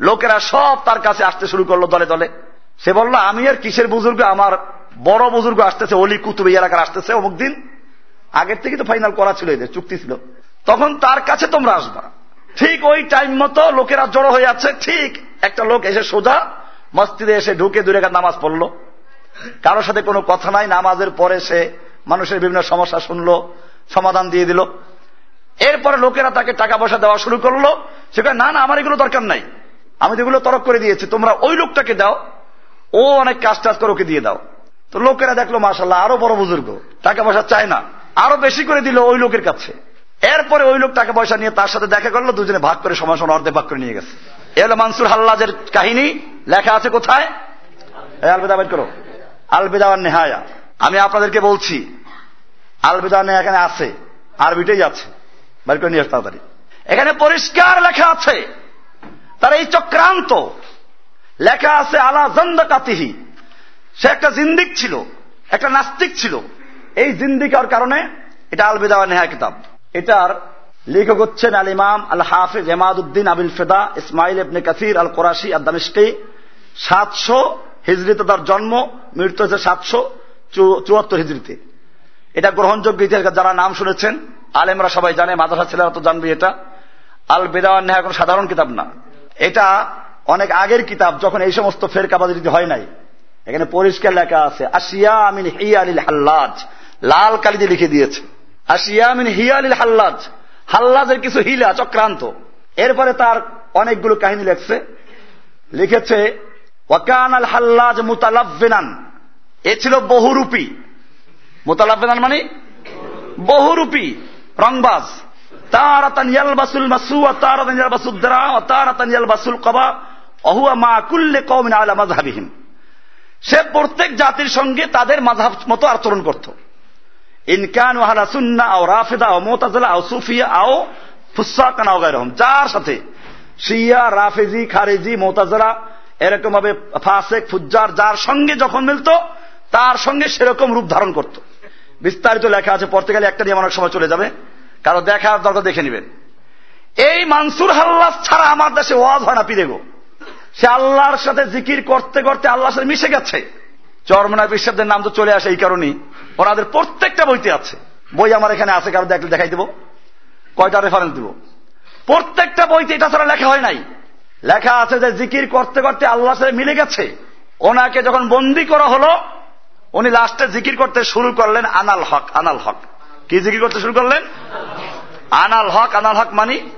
লোকেরা সব তার কাছে আসতে শুরু করল দলে দলে। সে বলল, আমি আর কিসের বুজুর্গ? আমার বড় বুজুর্গ আসতেছে, অলি কুতুব এলাকার আসতেছে অমুক দিন। আগের থেকে তো ফাইনাল করা ছিল এদের, চুক্তি ছিল। তখন তার কাছে তোমরা আসবা। ঠিক ওই টাইম মতো লোকেরা জড়ো হয়ে আছে, ঠিক একটা লোক এসে সোজা মসজিদে এসে ঢুকে দূরে নামাজ পড়ল। কারোর সাথে কোনো কথা নাই, নামাজের পরে সে মানুষের বিভিন্ন সমস্যা শুনলো, সমাধান দিয়ে দিল। এরপরে লোকেরা তাকে টাকা পয়সা দেওয়া শুরু করল। সেখানে না না, আমার এগুলো দরকার নাই। আমি তো এগুলো তরক করে দিয়েছি, তোমরা ওই লোকটাকে দাও, ও অনেক কাজ টাজ করে ওকে দিয়ে দাও। তো লোকেরা দেখল মাসাল্লাহ আরও বড় বুজুর্গ, টাকা পয়সা চায় না। আরও বেশি করে দিল ওই লোকের কাছে। এরপরে ওই লোক টাকা পয়সা নিয়ে তার সাথে দেখা করল, দুজনে ভাগ করে সময় সময় অর্ধেক ভাগ করে নিয়ে গেছে। এলো মানসুর হাল্লাজের কাহিনী। লেখা আছে কোথায়? আলবেদা বের করো। আলবেদা নেহায়া। আমি আপনাদেরকে বলছি, আলবেদা নেহা এখানে আছে আরবিটাই আছে। বের করে নিয়ে তাড়াতাড়ি। এখানে পরিষ্কার লেখা আছে, তার এই চক্রান্ত। লেখা আছে, আলা জন্দ কাতিহি সে একটা জিন্দিক ছিল, একটা নাস্তিক ছিল। এই জিন্দিকার কারণে এটা আল বেদা নেহা কিতাব। এটার লেখক হচ্ছেন আল ইমাম আল হাফিজ এমাদুদ্দিন আবিল ফেদা ইসমাইল ইবনে কাসির আল কোরাশি আর দামিশকি সাতশো হিজড়িতে তার জন্ম, মৃত্যু হয়েছে সাতশো চুয়াত্তর হিজড়িতে এটা গ্রহণযোগ্য ইতিহাস যারা নাম শুনেছেন, আলেমরা সবাই জানে, মাদ্রাসা ছেলেরা তো জানবে এটা। আল বেদাওয়ান নেহা কোনো সাধারণ কিতাব না। এটা অনেক আগের কিতাব যখন এই সমস্ত ফেরকাবাদি হয় নাই। এখানে পরিষ্কার লেখা আছে আসিয়া আমিন হিয়া আলিল হাল্লাজ। লাল কালি দিয়ে লিখে দিয়েছে। আসিয়া আমিন হিয়া আলিল হাল্লাজ। হাল্লাজের কিছু হিলা, চক্রান্ত। এরপরে তার অনেকগুলো কাহিনী লেখছে। লিখেছে ওয়াকান আল হাল্লাজ মুতালাব্বেনান এ ছিল বহুরূপী। মুতালাব্বেনান মানে বহুরূপী, রংবাজ। মাসু কবা মা আলা সে প্রত্যেক জাতির সঙ্গে তাদের মাঝাব মতো আচরণ করত। ইনকান সুন্না রাফেদা ও সুফিয়া আও যার সাথে শিয়া, রাফেজি, খারেজি মোতাজরা এরকম ভাবে ফাসেক, ফুজ্জার যার সঙ্গে যখন মিলত, তার সঙ্গে সেরকম রূপ ধারণ করত। বিস্তারিত লেখা আছে পড়তে গেলে একটা নিয়ে অনেক সময় চলে যাবে। কারও দেখার দরকার দেখে নেবেন। এই মানসুর হাল্লাস ছাড়া আমার দেশে ওয়াজ হয় না পিরেগো সে আল্লাহর সাথে জিকির করতে করতে আল্লাহর সাথে মিশে গেছে। চরমনা বিশ্বাবদের নাম তো চলে আসে এই কারণেই। ওনাদের প্রত্যেকটা বইতে আছে। বই আমার এখানে আছে, কারও দেখলে দেখাই দেবো। কয়টা রেফারেন্স দিব? প্রত্যেকটা বইতে এটা ছাড়া লেখা হয় নাই। লেখা আছে যে জিকির করতে করতে আল্লাহর সাথে মিলে গেছে। ওনাকে যখন বন্দি করা হলো, উনি লাস্টে জিকির করতে শুরু করলেন আনাল হক আনাল হক। কি জিকির করতে শুরু করলেন? আনাল হক আনাল হক মানি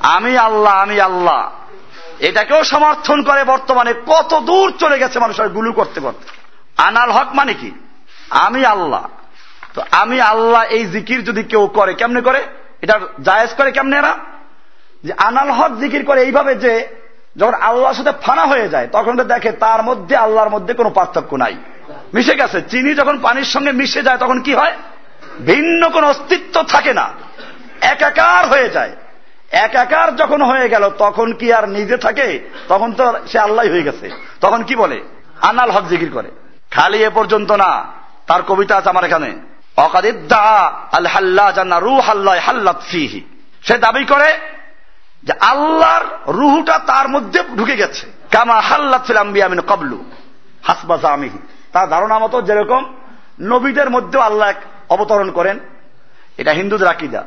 আমি আল্লাহ আমি আল্লাহ। এটাকেও সমর্থন করে বর্তমানে। কত দূর চলে গেছে মানুষের গুলু করতে করতে। আনাল হক মানে কি? আমি আল্লাহ। তো আমি আল্লাহ এই জিকির যদি কেউ করে, কেমনে করে? এটা জায়েজ করে কেমনে এরা? যে আনাল হক জিকির করে এইভাবে যে যখন আল্লাহর সাথে ফানা হয়ে যায়, তখন দেখে তার মধ্যে, আল্লাহর মধ্যে কোনো পার্থক্য নাই। মিশে গেছে। চিনি যখন পানির সঙ্গে মিশে যায়, তখন কি হয়? ভিন্ন কোন অস্তিত্ব থাকে না। একাকার হয়ে যায়। একাকার যখন হয়ে গেল, তখন কি আর নিজে থাকে? তখন তো সে আল্লাহ হয়ে গেছে। তখন কি বলে? আনাল হক জিকির করে। খালি এ পর্যন্ত না। তার কবিতা আছে আমার এখানে। সে দাবি করে যে আল্লাহর রুহুটা তার মধ্যে ঢুকে গেছে। কামা হাল্লাত ফিল কবলু হাসবা জামিহি। তার ধারণা মতো যেরকম নবীদের মধ্যেও আল্লাহ অবতরণ করেন, এটা হিন্দুদের আকিদা।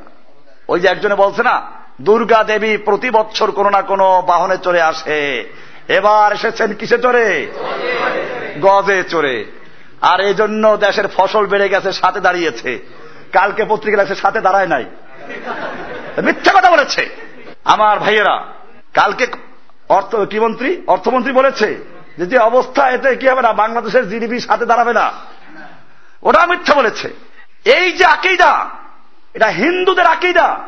ওই যে একজনে বলছে না, দুর্গা দেবী প্রতি বছর কোনো না কোনো বাহনে চড়ে আসে। এবার এসেছেন কিসে চড়ে? গজে চড়ে। আর এই জন্য দেশের ফসল বেড়ে গেছে, সাথে দাঁড়িয়েছে। কালকে পত্রিকা লাগছে, সাথে দাঁড়ায় নাই। মিথ্যা কথা বলেছে। আমার ভাইয়েরা, কালকে অর্থ, কি মন্ত্রী? অর্থমন্ত্রী বলেছে যে যে অবস্থা এতে কি হবে না, বাংলাদেশের জিডিপি সাথে দাঁড়াবে না। ওটা মিথ্যা বলেছে। এই যে আকিদা, এটা হিন্দুদের আকিদা।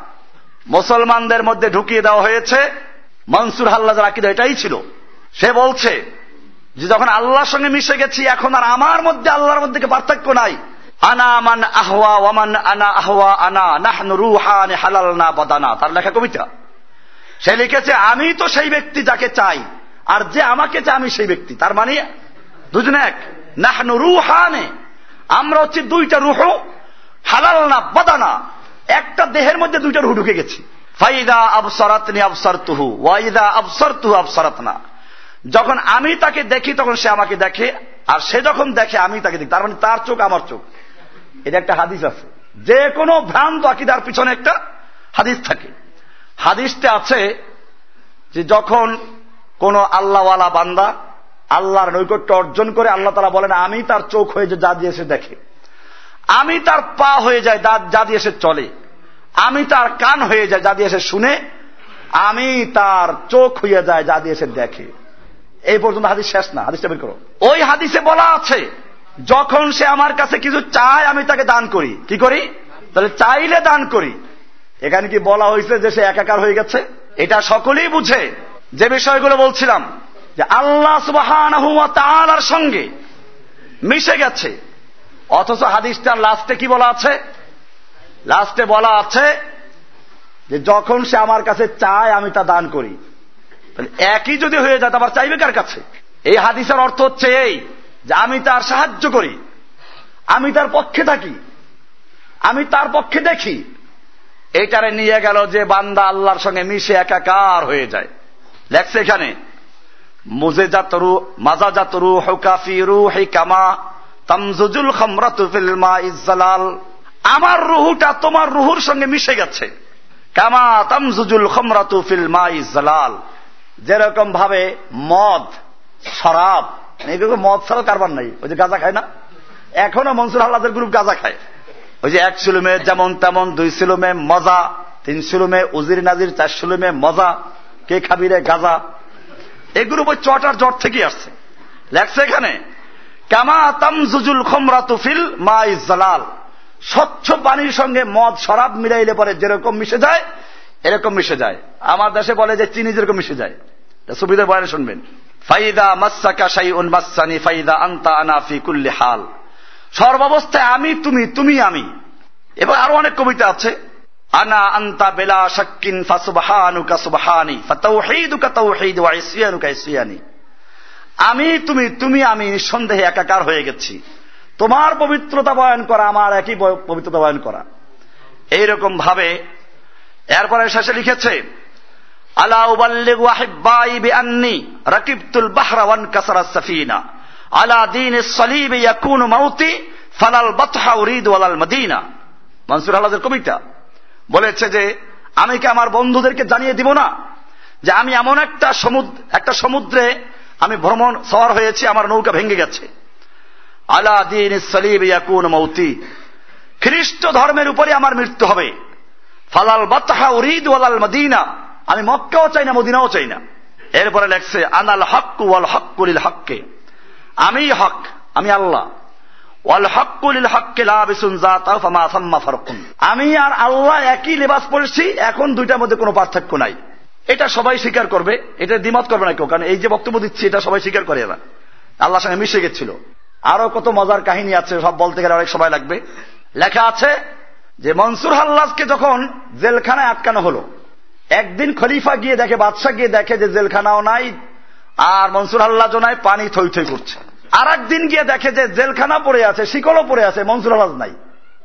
মুসলমানদের মধ্যে ঢুকিয়ে দেওয়া হয়েছে। মনসুর হাল্লাদের আকিদা এটাই ছিল। সে বলছে যে যখন আল্লাহর সঙ্গে মিশে গেছি, এখন আর আমার মধ্যে আল্লাহর মধ্যে পার্থক্য নাই? আনা মান আহওয়া ওয়ামান আনা আহওয়া আনা, নাহনু হালাল না বদানা। তার লেখা কবিতা। সে লিখেছে, আমি তো সেই ব্যক্তি যাকে চাই, আর যে আমাকে চায় আমি সেই ব্যক্তি। তার মানে দুজনে এক। নাহনু রুহানে, আমরা হচ্ছে দুইটা রুহ হালাল না বদানা। একটা দেহের মধ্যে দুইটা রুহ ঢুকে গেছি। ফাইদা আবসরাতনি আবসর তুহু ওয়াইদা আবসর তুহু আবসরাত না যখন আমি তাকে দেখি, তখন সে আমাকে দেখে, আর সে যখন দেখে, আমি তাকে দেখি। তার মানে তার চোখ আমার চোখ। এটা একটা হাদিস আছে। যে কোনো ভ্রান্ত আকিদার পিছনে একটা হাদিস থাকে। হাদিসটা আছে যে যখন কোন আল্লাহওয়ালা বান্দা আল্লাহর নৈকট্য অর্জন করে, আল্লাহ তারা বলেন, আমি তার চোখ হয়ে যে যা দিয়ে সে দেখে, আমি তার পা হয়ে যায় যা দিয়ে সে চলে, আমি তার কান হয়ে যায় যা দিয়ে সে শুনে, আমি তার চোখ হয়ে যায় যা দিয়ে সে দেখে। এই পর্যন্ত হাদিস শেষ না, হাদিসটা বের করো। ওই হাদিসে বলা আছে, যখন সে আমার কাছে কিছু চায়, আমি তাকে দান করি। কি করি? তাহলে চাইলে দান করি। এখানে কি বলা হয়েছে যে সে একাকার হয়ে গেছে? এটা সকলেই বুঝে। যে বিষয়গুলো বলছিলাম, যে আল্লাহ সুবাহার সঙ্গে মিশে গেছে। অথচ হাদিসটার লাস্টে কি বলা আছে? লাস্টে বলা আছে যে যখন সে আমার কাছে চায়, আমি তা দান করি। তাহলে একই যদি হয়ে যায় আবার চাইবে কার কাছে? এই হাদিসের অর্থ হচ্ছে এই, যে আমি তার সাহায্য করি, আমি তার পক্ষে থাকি, আমি তার পক্ষে দেখি। এইটারে নিয়ে গেল যে বান্দা আল্লাহর সঙ্গে মিশে একাকার হয়ে যায়। লেখছে এখানে মুজে জাতরু মাজা জাতরু হকাফি হে কামা তামজুজুল খমরাতুফিল মা ইজালাল আমার রুহুটা তোমার রুহুর সঙ্গে মিশে গেছে। কামা তামজুজুল খমরাতুফিল মা ইজালাল যেরকম ভাবে মদ, শরাব এগুলো মদ ছাড়া কারবার নাই। ওই যে গাঁজা খায় না? এখনও মনসুর আল্লাদের গ্রুপ গাঁজা খায়। ওই যে এক সিলুমে যেমন তেমন, দুই সিলুমে মজা, তিন সিলুমে উজির নাজির, চার সিলুমে মজা। কে খাবি রে গাজা? এগুলো ওই চটার জট থেকে আসছে। লেখছে এখানে, কামা তামজুজুল খমরা তুফিল মা স্বচ্ছ পানির সঙ্গে মদ, শরাব মিলাইলে পরে যেরকম মিশে যায়, এরকম মিশে যায়। আমার দেশে বলে যে, চিনি যেরকম মিশে যায়। সুবিধা বয়ানে শুনবেন। ফাইদা মাসাকা সাই উন মাসানি ফাইদা আন্তা আনাফি কুল্লি হাল। সর্বাবস্থায় আমি, তুমি তুমি আমি। এবার আরও অনেক কবিতা আছে। আনা আন্তা বেলা শাক্কিন ফাসুবহানুকা সুবহানি, ফাতাউহীদুকা তাওহীদ ওয়া ইসয়ানুকা ইসয়ানি আমি, তুমি তুমি আমি নিঃসন্দেহে একাকার হয়ে গেছি। তোমার পবিত্রতা বয়ন করা, আমার একই পবিত্রতা বয়ন করা। এইরকম ভাবে এরপরে শেষে লিখেছে ওয়ালাল মদিনা। আল্লাহের কবিতা বলেছে যে, আমি কি আমার বন্ধুদেরকে জানিয়ে দিব না যে আমি এমন একটা সমুদ্র, একটা সমুদ্রে আমি ভ্রমণ, সওয়ার হয়েছি, আমার নৌকা ভেঙে গেছে। আলা দিন সলিব ইয়াকুন মৌতি খ্রিস্ট ধর্মের উপরে আমার মৃত্যু হবে। ফালাল বাতাহা উরিদ ওয়ালাল মদিনা। আমি মক্কাও চাই না, মদিনাও চাই না। এরপরে লেখছে, আনাল হক্কু ওয়াল হক্কুলিল হককে। আমি হক, আমি আল্লাহ। ওয়াল আমি আর আল্লাহ একই লেবাস পড়েছি, এখন দুইটার মধ্যে কোনো পার্থক্য নাই। এটা সবাই স্বীকার করবে, এটা দ্বিমত করবে না কেউ, কারণ এই যে বক্তব্য দিচ্ছি, এটা সবাই স্বীকার করে না আল্লাহর সঙ্গে মিশে গেছিল। আরও কত মজার কাহিনী আছে, সব বলতে গেলে অনেক সময় লাগবে। লেখা আছে যে, মনসুর হাল্লাজকে যখন জেলখানায় আটকানো হলো একদিন খলিফা গিয়ে দেখে, বাদশাহ গিয়ে দেখে যে জেলখানাও নাই, আর মনসুর হাল্লাজও নাই, পানি থই থই করছে। আর একদিন গিয়ে দেখে যে জেলখানা পড়ে আছে, শিকলও পড়ে আছে, মনসুর হাল্লাজ নাই।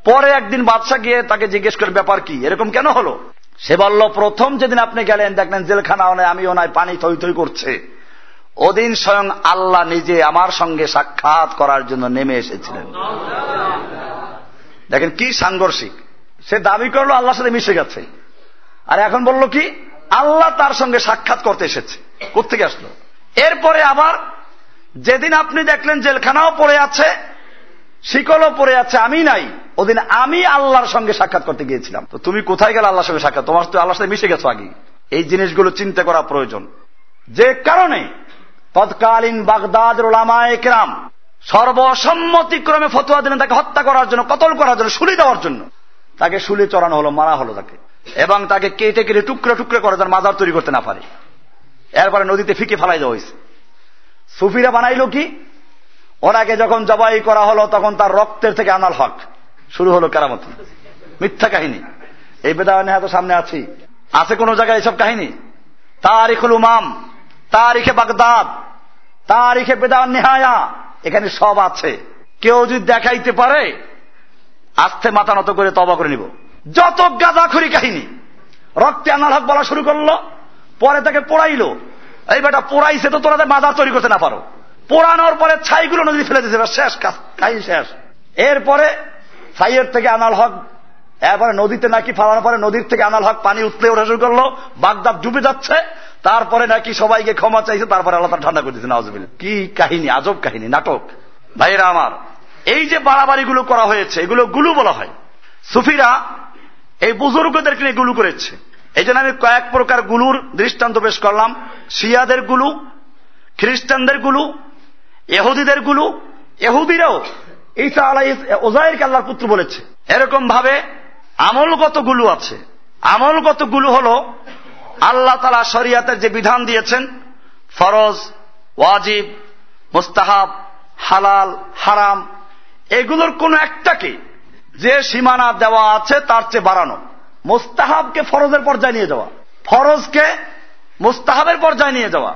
পরে একদিন বাদশাহ গিয়ে তাকে জিজ্ঞেস করে, ব্যাপার কি? এরকম কেন হলো? সে বলল, প্রথম যেদিন আপনি গেলেন, দেখলেন জেলখানাও নাই, আমিও নাই, পানি থই থই করছে। ওদিন স্বয়ং আল্লাহ নিজে আমার সঙ্গে সাক্ষাৎ করার জন্য নেমে এসেছিলেন। দেখেন কি সাংঘর্ষিক। সে দাবি করল, আল্লাহর সাথে মিশে গেছে। আর এখন বলল কি? আল্লাহ তার সঙ্গে সাক্ষাৎ করতে এসেছে। কোথেকে আসলো? এরপরে আবার যেদিন আপনি দেখলেন জেলখানাও পড়ে আছে, শিকলও পড়ে আছে, আমি নাই, ওদিন আমি আল্লাহর সঙ্গে সাক্ষাৎ করতে গিয়েছিলাম। তো তুমি কোথায় গেলে আল্লাহর সঙ্গে সাক্ষাৎ? তোমার তো আল্লাহর সাথে মিশে গেছো আগে। এই জিনিসগুলো চিন্তা করা প্রয়োজন। যে কারণে তৎকালীন বাগদাদ ওলামায় কেরাম সর্বসম্মতিক্রমে ফতুয়া দিলেন তাকে হত্যা করার জন্য, কতল করার জন্য, শুলি দেওয়ার জন্য। তাকে শুলে চড়ানো হলো, মারা হলো তাকে। এবং তাকে কেটে কেটে টুকরো টুকরো করে তার মাজার তৈরি করতে না পারে। এরপরে নদীতে ফিকে ফেলাই দেওয়া হয়েছে। সুফিরা বানাইল কি? ওনাকে যখন জবাই করা হলো, তখন তার রক্তের থেকে আনাল হক। শুরু হলো কেরামতি। মিথ্যা কাহিনী। এই বেদায় নেহা তো সামনে আছি। আছে কোন জায়গায় এসব কাহিনী? তারিখুল উমাম, তারিখে বাগদাদ, তারিখে বেদান নেহায়া, এখানে সব আছে। কেউ যদি দেখাইতে পারে, আস্তে মাথা নত করে তবা করে নিব। যত গাঁদাখুরি কাহিনী, রক্তে আনাল হক বলা শুরু করল, পরে তাকে পোড়াইলো। এই বেটা পোড়াইছে তো তোরা মাদার তৈরি করতে না পারো। পোড়ানোর পরে ছাইগুলো নদী ফেলে দিতে শেষ কাহিনী শেষ। এরপরে ছাইয়ের থেকে আনাল হক, এরপরে নদীতে নাকি ফালানোর পরে নদীর থেকে আনাল হক পানি উঠতে ওঠা শুরু করল, বাগদাদ ডুবে যাচ্ছে, তারপরে নাকি সবাইকে ক্ষমা চাইছে, তারপরে আল্লাহ ঠান্ডা করে দিচ্ছে নওয়াজ কি কাহিনী, আজব কাহিনী, নাটক। ভাইরা আমার, এই যে বাড়াবাড়িগুলো করা হয়েছে, এগুলো গুলু বলা হয়। সুফিরা এই বুজুর্গদেরকে নিয়ে গুলু করেছে। এই জন্য আমি কয়েক প্রকার গুলুর দৃষ্টান্ত পেশ করলাম। শিয়াদের গুলু, খ্রিস্টানদের গুলু এহুদিদের গুলু এহুদিরাও ঈসা আলাই ওজাইরকে আল্লাহর পুত্র বলেছে। এরকম ভাবে আমলগত গুলু আছে। আমলগত গুলু হল আল্লাহ তালা শরিয়াতের যে বিধান দিয়েছেন, ফরজ, ওয়াজিব, মুস্তাহাব, হালাল, হারাম, এগুলোর কোন একটাকে যে সীমানা দেওয়া আছে তার চেয়ে বাড়ানো। মোস্তাহাবকে ফরজের পর্যায়ে নিয়ে যাওয়া। ফরজকে মুস্তাহাবের পর্যায়ে নিয়ে যাওয়া।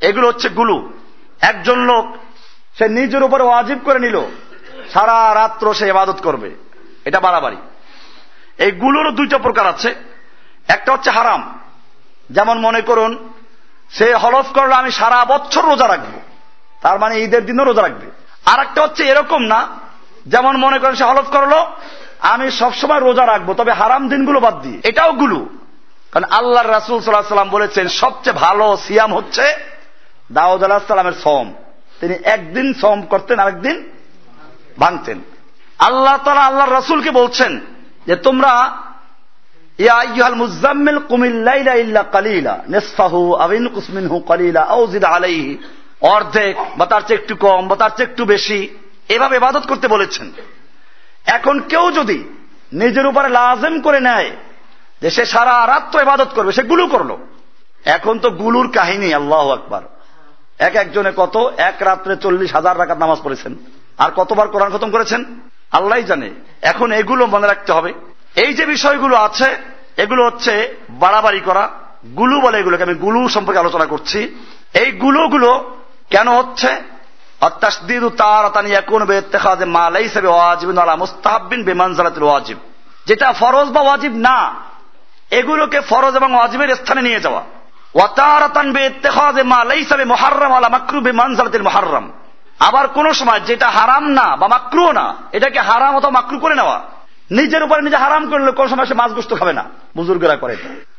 এগুলো হচ্ছে গুলু। একজন লোক, সে নিজের উপরে ওয়াজিব করে নিল। সারা রাত্র সে ইবাদত করবে। এটা বাড়াবাড়ি। এই গুলোরও দুইটা প্রকার আছে। একটা হচ্ছে হারাম। যেমন মনে করুন, সে হলফ করল আমি সারা বছর রোজা রাখব। তার মানে ঈদের দিনও রোজা রাখবে। আর একটা হচ্ছে এরকম না যেমন মনে করেন সে হলফ করল, আমি সবসময় রোজা রাখব, তবে হারাম দিনগুলো বাদ দিয়ে এটাও গুলু। কারণ আল্লাহ রাসুল সাল্লাহ সাল্লাম বলেছেন, সবচেয়ে ভালো সিয়াম হচ্ছে দাউদ আলাহ সাল্লামের সম তিনি একদিন সম করতেন, আরেকদিন ভাঙতেন। আল্লাহ তালা আল্লাহ রাসুলকে বলছেন যে, তোমরা অর্ধেক, বা তার চেয়ে একটু কম, বা তার চেয়ে একটু বেশি। এভাবে ইবাদত করতে বলেছেন। এখন কেউ যদি নিজের উপরে লাজেম করে নেয়, যে সে সারা রাত্র ইবাদত করবে, সে গুলু করল। এখন তো গুলুর কাহিনী, আল্লাহ আকবার। এক একজনে কত? এক রাত্রে চল্লিশ হাজার রাকাত নামাজ পড়েছেন। আর কতবার কোরআন খতম করেছেন? আল্লাহ জানে। এখন এগুলো মনে রাখতে হবে। এই যে বিষয়গুলো আছে, এগুলো হচ্ছে বাড়াবাড়ি করা। গুলু বলে এগুলোকে আমি গুলু সম্পর্কে আলোচনা করছি। এই গুলোগুলো কেন হচ্ছে? যেটা ফরজ বা ওয়াজিব? না। এগুলোকে ফরজ এবং ওয়াজিবের স্থানে নিয়ে যাওয়া। ওয়াতারাতান আলা আবার কোন সময় যেটা হারাম না বা মাকরু না, এটাকে হারাম অথবা মাকরু করে নেওয়া। নিজের উপরে নিজে হারাম করলে কোন সময় সে মাছ গোস্ত খাবে না, বুজুর্গরা করে।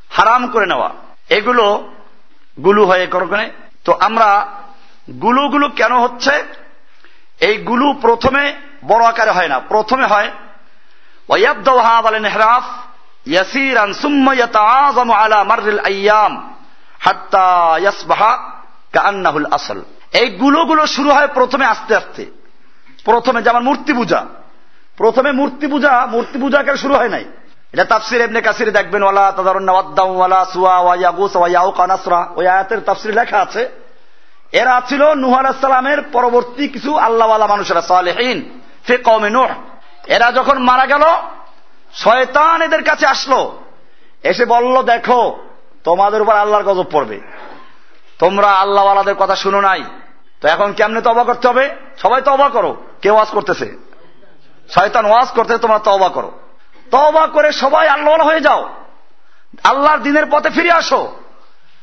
হারাম করে নেওয়া। এগুলো গুলু হয়ে করে। তো আমরা গুলুগুলো কেন হচ্ছে? এই গুলু প্রথমে বড় আকারে হয় না। প্রথমে হয় ওয়াবদাহা বলেন হেরাফ ইয়াসিরান সুম্মা ইয়াতাআযামু আলা মাররিল আইয়াম হাত্তা ইয়াসবাহা কান্নাহুল আসল। এই গুলোগুলো শুরু হয় প্রথমে আস্তে আস্তে। প্রথমে যেমন মূর্তি পূজা। প্রথমে মূর্তি পূজা মূর্তি পূজা আকারে শুরু হয় নাই। এটা তাফসির এমনি কাসির দেখবেন, ওয়ালা তাদারুন্না ওয়াদ্দাম ওয়ালা সুয়া ওয়া ইয়াগুস ওয়া ইয়াউকা নাসরা। ওই আয়াতের তাফসির লেখা আছে এরা ছিল নুহ আলাহিসাল্লামের পরবর্তী কিছু আল্লাহওয়ালা মানুষেরা, সালেহীন, ফে কমে নুহ। এরা যখন মারা গেল, শয়তান এদের কাছে আসলো। এসে বলল, দেখো, তোমাদের উপর আল্লাহর গজব পড়বে। তোমরা আল্লাহওয়ালাদের কথা শুনো নাই। তো এখন কেমনে তবা করতে হবে? সবাই তবা করো। কে ওয়াজ করতেছে? শয়তান ওয়াজ করতে তোমরা তবা করো। তবা করে সবাই আল্লাহ হয়ে যাও। আল্লাহর দিনের পথে ফিরে আসো।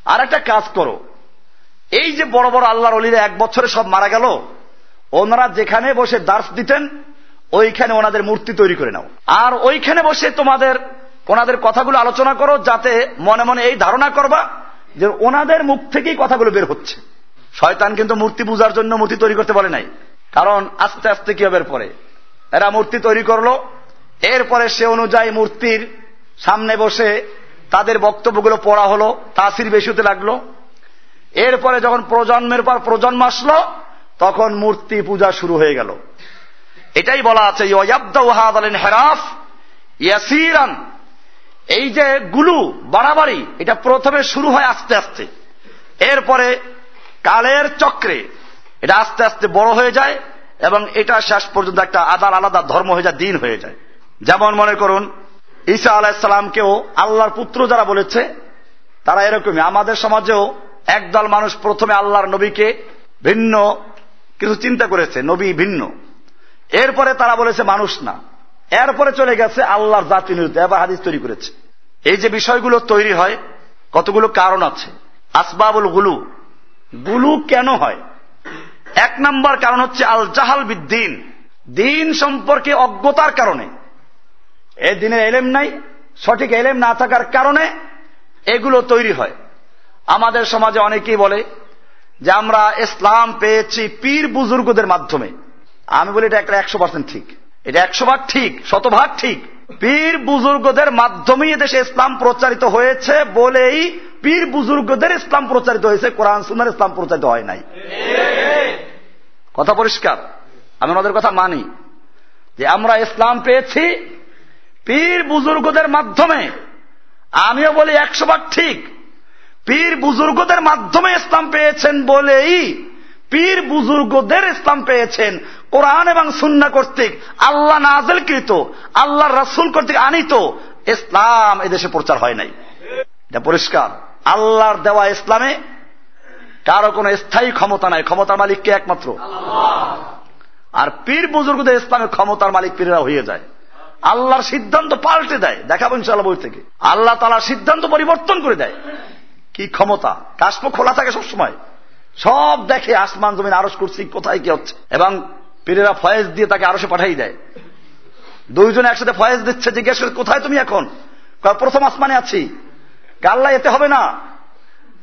আর একটা কাজ করো। এই যে বড় বড় আল্লাহর অলিরা এক বছরে সব মারা গেল, ওনারা যেখানে বসে দার্স দিতেন, ওইখানে ওনাদের মূর্তি তৈরি করে নাও। আর ওইখানে বসে তোমাদের, ওনাদের কথাগুলো আলোচনা করো, যাতে মনে মনে এই ধারণা করবা যে ওনাদের মুখ থেকেই কথাগুলো বের হচ্ছে। শয়তান কিন্তু মূর্তি পূজার জন্য মূর্তি তৈরি করতে বলে নাই। কারণ আস্তে আস্তে কি হবে পরে? এরা মূর্তি তৈরি করল, এরপরে সে অনুযায়ী মূর্তির সামনে বসে তাদের বক্তব্যগুলো পড়া হলো, তাসির বেশি হতে লাগল। এরপরে যখন প্রজন্মের পর প্রজন্ম আসলো, তখন মূর্তি পূজা শুরু হয়ে গেল। এটাই বলা আছে হেরাফ ইয়াসিরান। এই যে গুলু, বাড়াবাড়ি, এটা প্রথমে শুরু হয় আস্তে আস্তে। এরপরে কালের চক্রে এটা আস্তে আস্তে বড় হয়ে যায় এবং এটা শেষ পর্যন্ত একটা আদার আলাদা ধর্ম হয়ে যায়, দিন হয়ে যায়। যেমন মনে করুন, ঈসা আলাহিসাল্লামকেও আল্লাহর পুত্র যারা বলেছে, তারা এরকমই। আমাদের সমাজেও একদল মানুষ প্রথমে আল্লাহর নবীকে ভিন্ন কিছু চিন্তা করেছে, নবী ভিন্ন। এরপরে তারা বলেছে মানুষ না। এরপরে চলে গেছে আল্লাহর জাতি নিয়ত এবার হাদিস তৈরি করেছে। এই যে বিষয়গুলো তৈরি হয়, কতগুলো কারণ আছে? আসবাবুল গুলু। গুলু কেন হয়? এক নম্বর কারণ হচ্ছে আল জাহাল বিদ্দিন। দিন সম্পর্কে অজ্ঞতার কারণে। এ দিনের এলেম নাই, সঠিক এলেম না থাকার কারণে এগুলো তৈরি হয়। আমাদের সমাজে অনেকেই বলে যে আমরা ইসলাম পেয়েছি পীর বুজুর্গদের মাধ্যমে। আমি বলি এটা একটা একশো পার্সেন্ট ঠিক। এটা একশো ভাগ ঠিক, শতভাগ ঠিক। পীর বুজুর্গদের মাধ্যমেই এদেশে ইসলাম প্রচারিত হয়েছে বলেই পীর বুজুর্গদের ইসলাম প্রচারিত হয়েছে, কোরআন সুনার ইসলাম প্রচারিত হয় নাই। কথা পরিষ্কার? আমি ওনাদের কথা মানি। যে আমরা ইসলাম পেয়েছি পীর বুজুর্গদের মাধ্যমে। আমিও বলি একশো ভাগ ঠিক। পীর বুজুর্গদের মাধ্যমে ইসলাম পেয়েছেন বলেই পীর বুজুর্গদের ইসলাম পেয়েছেন। কোরআন এবং সুন্না কর্তৃক আল্লাহ নাজেলকৃত, আল্লাহ রাসুল কর্তৃক আনিত। ইসলাম এদেশে প্রচার হয় নাই। এটা পরিষ্কার। আল্লাহর দেওয়া ইসলামে কারও কোনো স্থায়ী ক্ষমতা নাই। ক্ষমতার মালিক কে একমাত্র? আর পীর বুজুর্গদের ইসলামের ক্ষমতার মালিক পীরেরা হয়ে যায়। আল্লাহর সিদ্ধান্ত পাল্টে দেয়। দেখাবো ইনশাল্লাহ বই থেকে। আল্লাহ তালার সিদ্ধান্ত পরিবর্তন করে দেয়। কি ক্ষমতা? কাশ্ম খোলা থাকে সবসময়। সব দেখে আসমান জমিন আরস করছি, কোথায় কি হচ্ছে? এবং পীরেরা ফয়েজ দিয়ে তাকে আরসে পাঠাই দেয়। দুইজন একসাথে ফয়েজ দিচ্ছে, জিজ্ঞেস করে, কোথায় তুমি এখন? প্রথম আসমানে আছি। আল্লাহ এতে হবে না।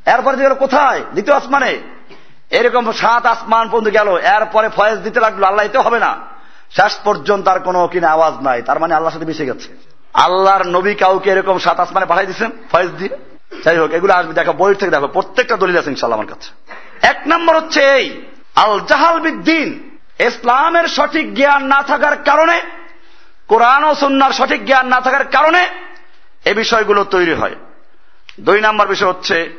এরপরে গেল কোথায়? দ্বিতীয় আসমানে। এরকম সাত আসমান পর্যন্ত গেল। এরপরে ফয়েজ দিতে লাগল, আল্লাহ এতে হবে না। শেষ পর্যন্ত তার কোনো কিনা আওয়াজ নাই। তার মানে আল্লাহর সাথে মিশে গেছে। আল্লাহর নবী কাউকে এরকম সাত আসমানে পাঠাই দিচ্ছেন ফয়েজ দিয়ে? যাই হোক, এগুলো আসবে দেখো বই থেকে দেখো। প্রত্যেকটা দলিল আছে ইনশাল্লাহ আমার কাছে। এক নম্বর হচ্ছে এই আল জাহাল বিদ্দিন। ইসলামের সঠিক জ্ঞান না থাকার কারণে, কোরআন ও সন্ন্যার সঠিক জ্ঞান না থাকার কারণে এ বিষয়গুলো তৈরি হয়। দুই নম্বর বিষয় হচ্ছে,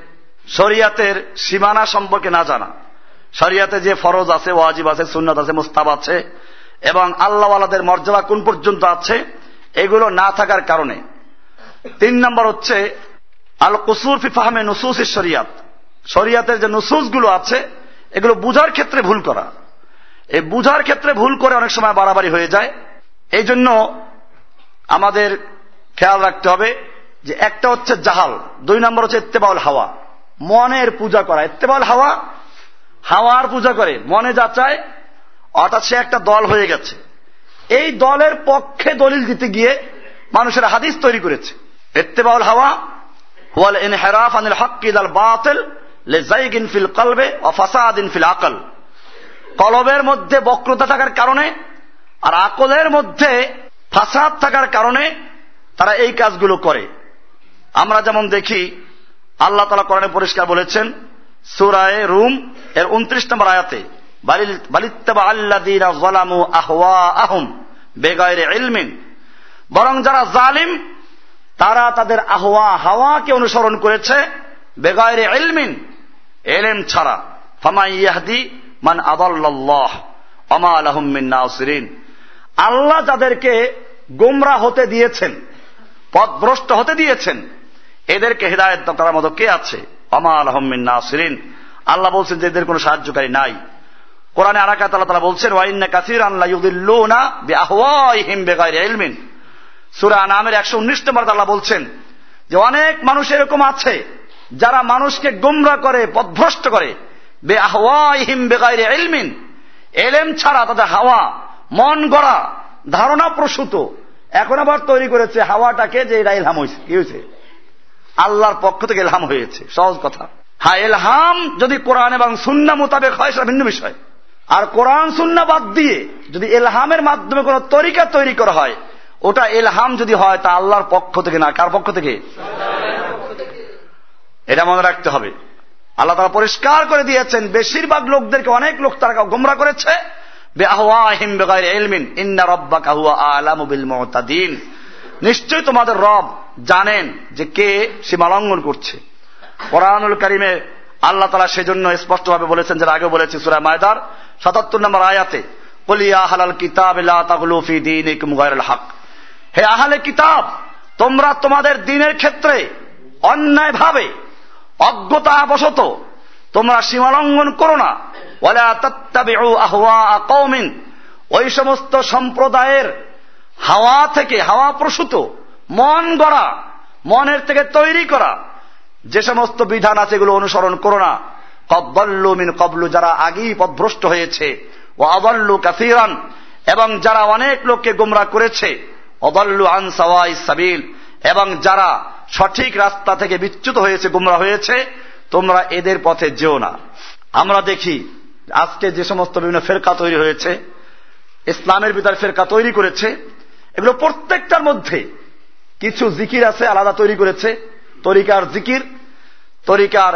শরিয়াতের সীমানা সম্পর্কে না জানা। শরিয়াতে যে ফরজ আছে, ওয়াজিব আছে, সুন্নত আছে মুস্তাব আছে, এবং আল্লাহওয়ালাদের মর্যাদা কোন পর্যন্ত আছে, এগুলো না থাকার কারণে। তিন নম্বর হচ্ছে আল কসুর ফি ফাহমে নুসুস শরিয়াত। শরিয়াতের যে নুসুসগুলো আছে, এগুলো বুঝার ক্ষেত্রে ভুল করা। এই বুঝার ক্ষেত্রে ভুল করে অনেক সময় বাড়াবাড়ি হয়ে যায়। এই জন্য আমাদের খেয়াল রাখতে হবে যে একটা হচ্ছে জাহাল, দুই নম্বর হচ্ছে ইত্তেবাউল হাওয়া। মনের পূজা করা। ইত্তেবাউল হাওয়া, হাওয়ার পূজা করে। মনে যা চায়, অর্থাৎ সে একটা দল হয়ে গেছে। এই দলের পক্ষে দলিল দিতে গিয়ে মানুষের হাদিস তৈরি করেছে। ইত্তেবাউল হাওয়া আনিল হক কলবে ও আকল কলবের মধ্যে বক্রতা থাকার কারণে আর আকলের মধ্যে ফাসাদ থাকার কারণে তারা এই কাজগুলো করে। আমরা যেমন দেখি, আল্লাহ তালা কোরআনে পরিষ্কার বলেছেন, সুরায় রুম এর উনত্রিশ নম্বর আয়াতে বরং যারা জালিম তারা তাদের আহওয়া, হাওয়াকে অনুসরণ করেছে বেগায় ইলমিন, এলেম ছাড়া। ফামাই ইয়াহদি মান আদাল্লাহ অমা আলহমিন নাসরিন। আল্লাহ যাদেরকে গোমরা হতে দিয়েছেন, পথভ্রষ্ট হতে দিয়েছেন, এদেরকে হৃদায়ত করার মতো কে আছে? অমা আলহমিন নাসরিন। আল্লাহ বলছেন যে এদের কোনো সাহায্যকারী নাই। কোরআনে আরাকা তালা তারা বলছেন ওয়াইন্না কাসির আল্লাহ ইউদিল্লুনা বিআহওয়াইহিম বেগাইরি ইলমিন। সূরা নামের 119 নম্বর আল্লাহ বলছেন যে অনেক মানুষ এরকম আছে যারা মানুষকে গুমরা করে, পথভ্রষ্ট করে। বে আহওয়াইহিম বেগাইরি ইলমিন। এলেম ছাড়া তাদের হাওয়া, মন গড়া, ধারণা প্রসূত। এখন আবার তৈরি করেছে হাওয়াটাকে যে এটা ইলহাম হয়েছে কি হয়েছে আল্লাহর পক্ষ থেকে এলহাম হয়েছে। সহজ কথা। হ্যাঁ এলহাম যদি কোরআন এবং সুন্না মোতাবেক হয়, সেটা ভিন্ন বিষয়। আর কোরআন, সুন্না বাদ দিয়ে যদি এলহামের মাধ্যমে কোন তরিকা তৈরি করা হয় ওটা এলহাম যদি হয়, তা আল্লাহর পক্ষ থেকে না। কার পক্ষ থেকে? এটা মনে রাখতে হবে। আল্লাহ তারা পরিষ্কার করে দিয়েছেন, বেশিরভাগ লোকদেরকে অনেক লোক তারা গোমরা করেছে। নিশ্চয় তোমাদের রব জানেন যে কে সীমালঙ্ঘন করছে। কোরআনুল করিমে আল্লাহ তালা সেজন্য স্পষ্টভাবে বলেছেন যারা আগে বলেছে, সুরা মায়দার সাতাত্তর নম্বর আয়াতে হালাল কিতাব হক। হে আহলে কিতাব, তোমরা তোমাদের দিনের ক্ষেত্রে অন্যায় ভাবে অজ্ঞতা বশত তোমরা সীমালঙ্ঘন করো না। ওই সমস্ত সম্প্রদায়ের হাওয়া থেকে, হাওয়া প্রসূত, মন গড়া, মনের থেকে তৈরি করা, যে সমস্ত বিধান আছে এগুলো অনুসরণ করো না। কব্বল্লু মিন কবলু, যারা আগেই পদভ্রষ্ট হয়েছে ও অবল্লু কাসিরান, এবং যারা অনেক লোককে গুমরা করেছে অবল্লু আনসাওয়াই সাবিল, এবং যারা সঠিক রাস্তা থেকে বিচ্যুত হয়েছে, গুমরা হয়েছে, তোমরা এদের পথে যেও না। আমরা দেখি, আজকে যে সমস্ত বিভিন্ন ফেরকা তৈরি হয়েছে, ইসলামের ভিতরে ফেরকা তৈরি করেছে, এগুলো প্রত্যেকটার মধ্যে কিছু জিকির আছে, আলাদা তৈরি করেছে, তরিকার জিকির, তরিকার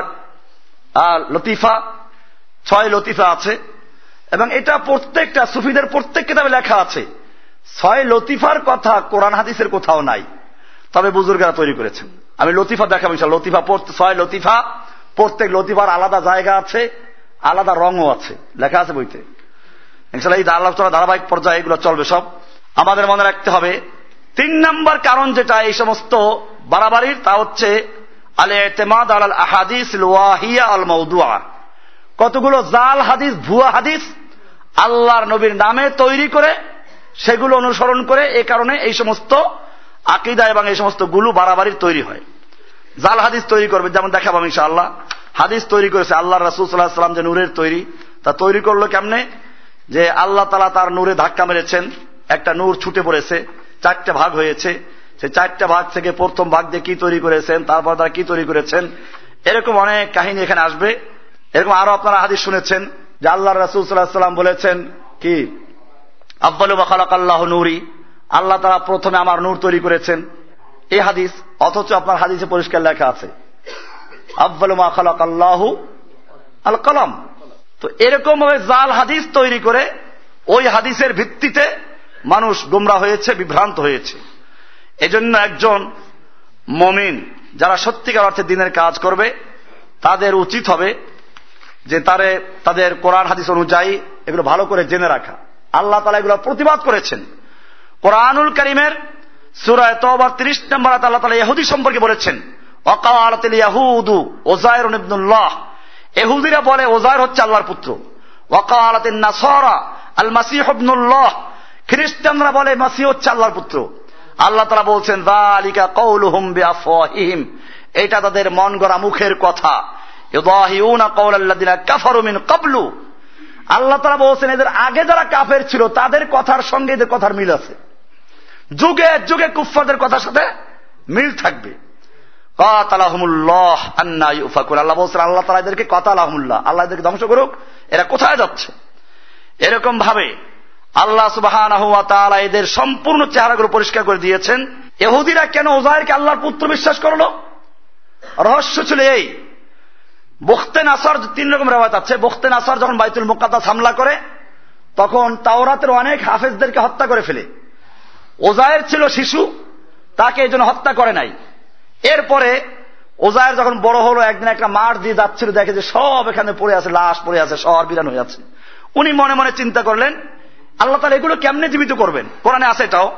লতিফা, ছয় লতিফা আছে, এবং এটা প্রত্যেকটা সুফিদের প্রত্যেক কিতাবে লেখা আছে। ছয় লতিফার কথা কোরআন হাদিসের কোথাও নাই। তবে বুজুর্গরা তৈরি করেছেন। আমি লতিফা দেখাবো ইনশাল লতিফা ছয় লতিফা, প্রত্যেক লতিফার আলাদা জায়গা আছে, আলাদা রঙও আছে। লেখা আছে বইতে। ইনশাল্লাহ এই আল্লাহ ধারাবাহিক পর্যায়ে এগুলো চলবে সব। আমাদের মনে রাখতে হবে, তিন নম্বর কারণ যেটা এই সমস্ত বাড়াবাড়ির, তা হচ্ছে আলে এতেমাদ আল আহাদিস লোয়াহিয়া আল মৌদুয়া কতগুলো জাল হাদিস, ভুয়া হাদিস আল্লাহর নবীর নামে তৈরি করে সেগুলো অনুসরণ করে এ কারণে এই সমস্ত আকিদা এবং এই সমস্ত গুলু বাড়াবাড়ির তৈরি হয়। জাল হাদিস তৈরি করবে, যেমন দেখাবো আল্লাহ হাদিস তৈরি করেছে আল্লাহ রাসুল যে নূরের তৈরি। তা তৈরি করল কেমনে? যে আল্লাহ তালা তার নূরে ধাক্কা মেরেছেন, একটা নূর ছুটে পড়েছে, চারটা ভাগ হয়েছে। সেই চারটা ভাগ থেকে প্রথম ভাগ দিয়ে কি তৈরি করেছেন, তারপর তারা কি তৈরি করেছেন, এরকম অনেক কাহিনী এখানে আসবে। এরকম আরও আপনারা হাদিস শুনেছেন যে আল্লাহ রাসুল সাল্লাহ সাল্লাম বলেছেন কি? আব্বালু বাখালাক আল্লাহ নুরি। আল্লাহ তারা প্রথমে আমার নূর তৈরি করেছেন। এই হাদিস, অথচ আপনার হাদিসে পরিষ্কার লেখা আছে। আব্বালু মা খালাক আল্লাহ আল কলম তো এরকম ভাবে জাল হাদিস তৈরি করে ওই হাদিসের ভিত্তিতে মানুষ গুমরা হয়েছে, বিভ্রান্ত হয়েছে। এজন্য একজন মমিন যারা সত্যিকার অর্থে দিনের কাজ করবে, তাদের উচিত হবে যে তারে, তাদের কোরআন হাদিস অনুযায়ী এগুলো ভালো করে জেনে রাখা। আল্লাহ তালা এগুলো প্রতিবাদ করেছেন। কোরআনুল করিমের সুরায় তবার তিরিশ নম্বর আল্লাহ তালা ইহুদি সম্পর্কে বলেছেন অকাল ইয়াহুদু ওজায়র ইবনুল্লাহ। এহুদিরা বলে ওজায়র হচ্ছে আল্লাহর পুত্র। ওকালাত নাসরা আল মাসিহ ইবনুল্লাহ। খ্রিস্টানরা বলে, মাসিহ হচ্ছে আল্লাহর পুত্র। আল্লাহ তারা বলছেন দালিকা কৌলুহুম বিআফওয়াহিহিম। এটা তাদের মন গড়া মুখের কথা। ইউদাহিউনা কওলাল্লাযিনা কাফারু মিন ক্বাবলু। আল্লাহ তারা বলছেন, এদের আগে যারা কাফের ছিল, তাদের কথার সঙ্গে এদের কথার মিল আছে। যুগে যুগে কুফফাদের কথার সাথে মিল থাকবে। আল্লাহ বলছেন, আল্লাহ তালা এদেরকে কাতালাহমুল্লাহ। আল্লাহ এদেরকে ধ্বংস করুক, এরা কোথায় যাচ্ছে? এরকম ভাবে আল্লাহ সুবাহ এদের সম্পূর্ণ চেহারাগুলো পরিষ্কার করে দিয়েছেন। এহুদিরা কেন ওজাহেরকে আল্লাহর পুত্র বিশ্বাস করল? রহস্য ছিল এই বখতে নাসার তিন রকম রেওয়াজ আছে, বখতে নাসার যখন বাইতুল মোকাদ্দাস হামলা করে, তখন তাওরাতের অনেক হাফেজদেরকে হত্যা করে ফেলে। ওজায়ের ছিল শিশু, তাকে এই জন্য হত্যা করে নাই। এরপরে ওজায়ের যখন বড় হলো, একদিন একটা মাঠ দিয়ে যাচ্ছিল, দেখে যে সব এখানে পড়ে আছে, লাশ পড়ে আছে, শহর বিরান হয়ে আছে উনি মনে মনে চিন্তা করলেন, আল্লাহ তালা এগুলো কেমনে জীবিত করবেন? কোরআনে আছে এটাও।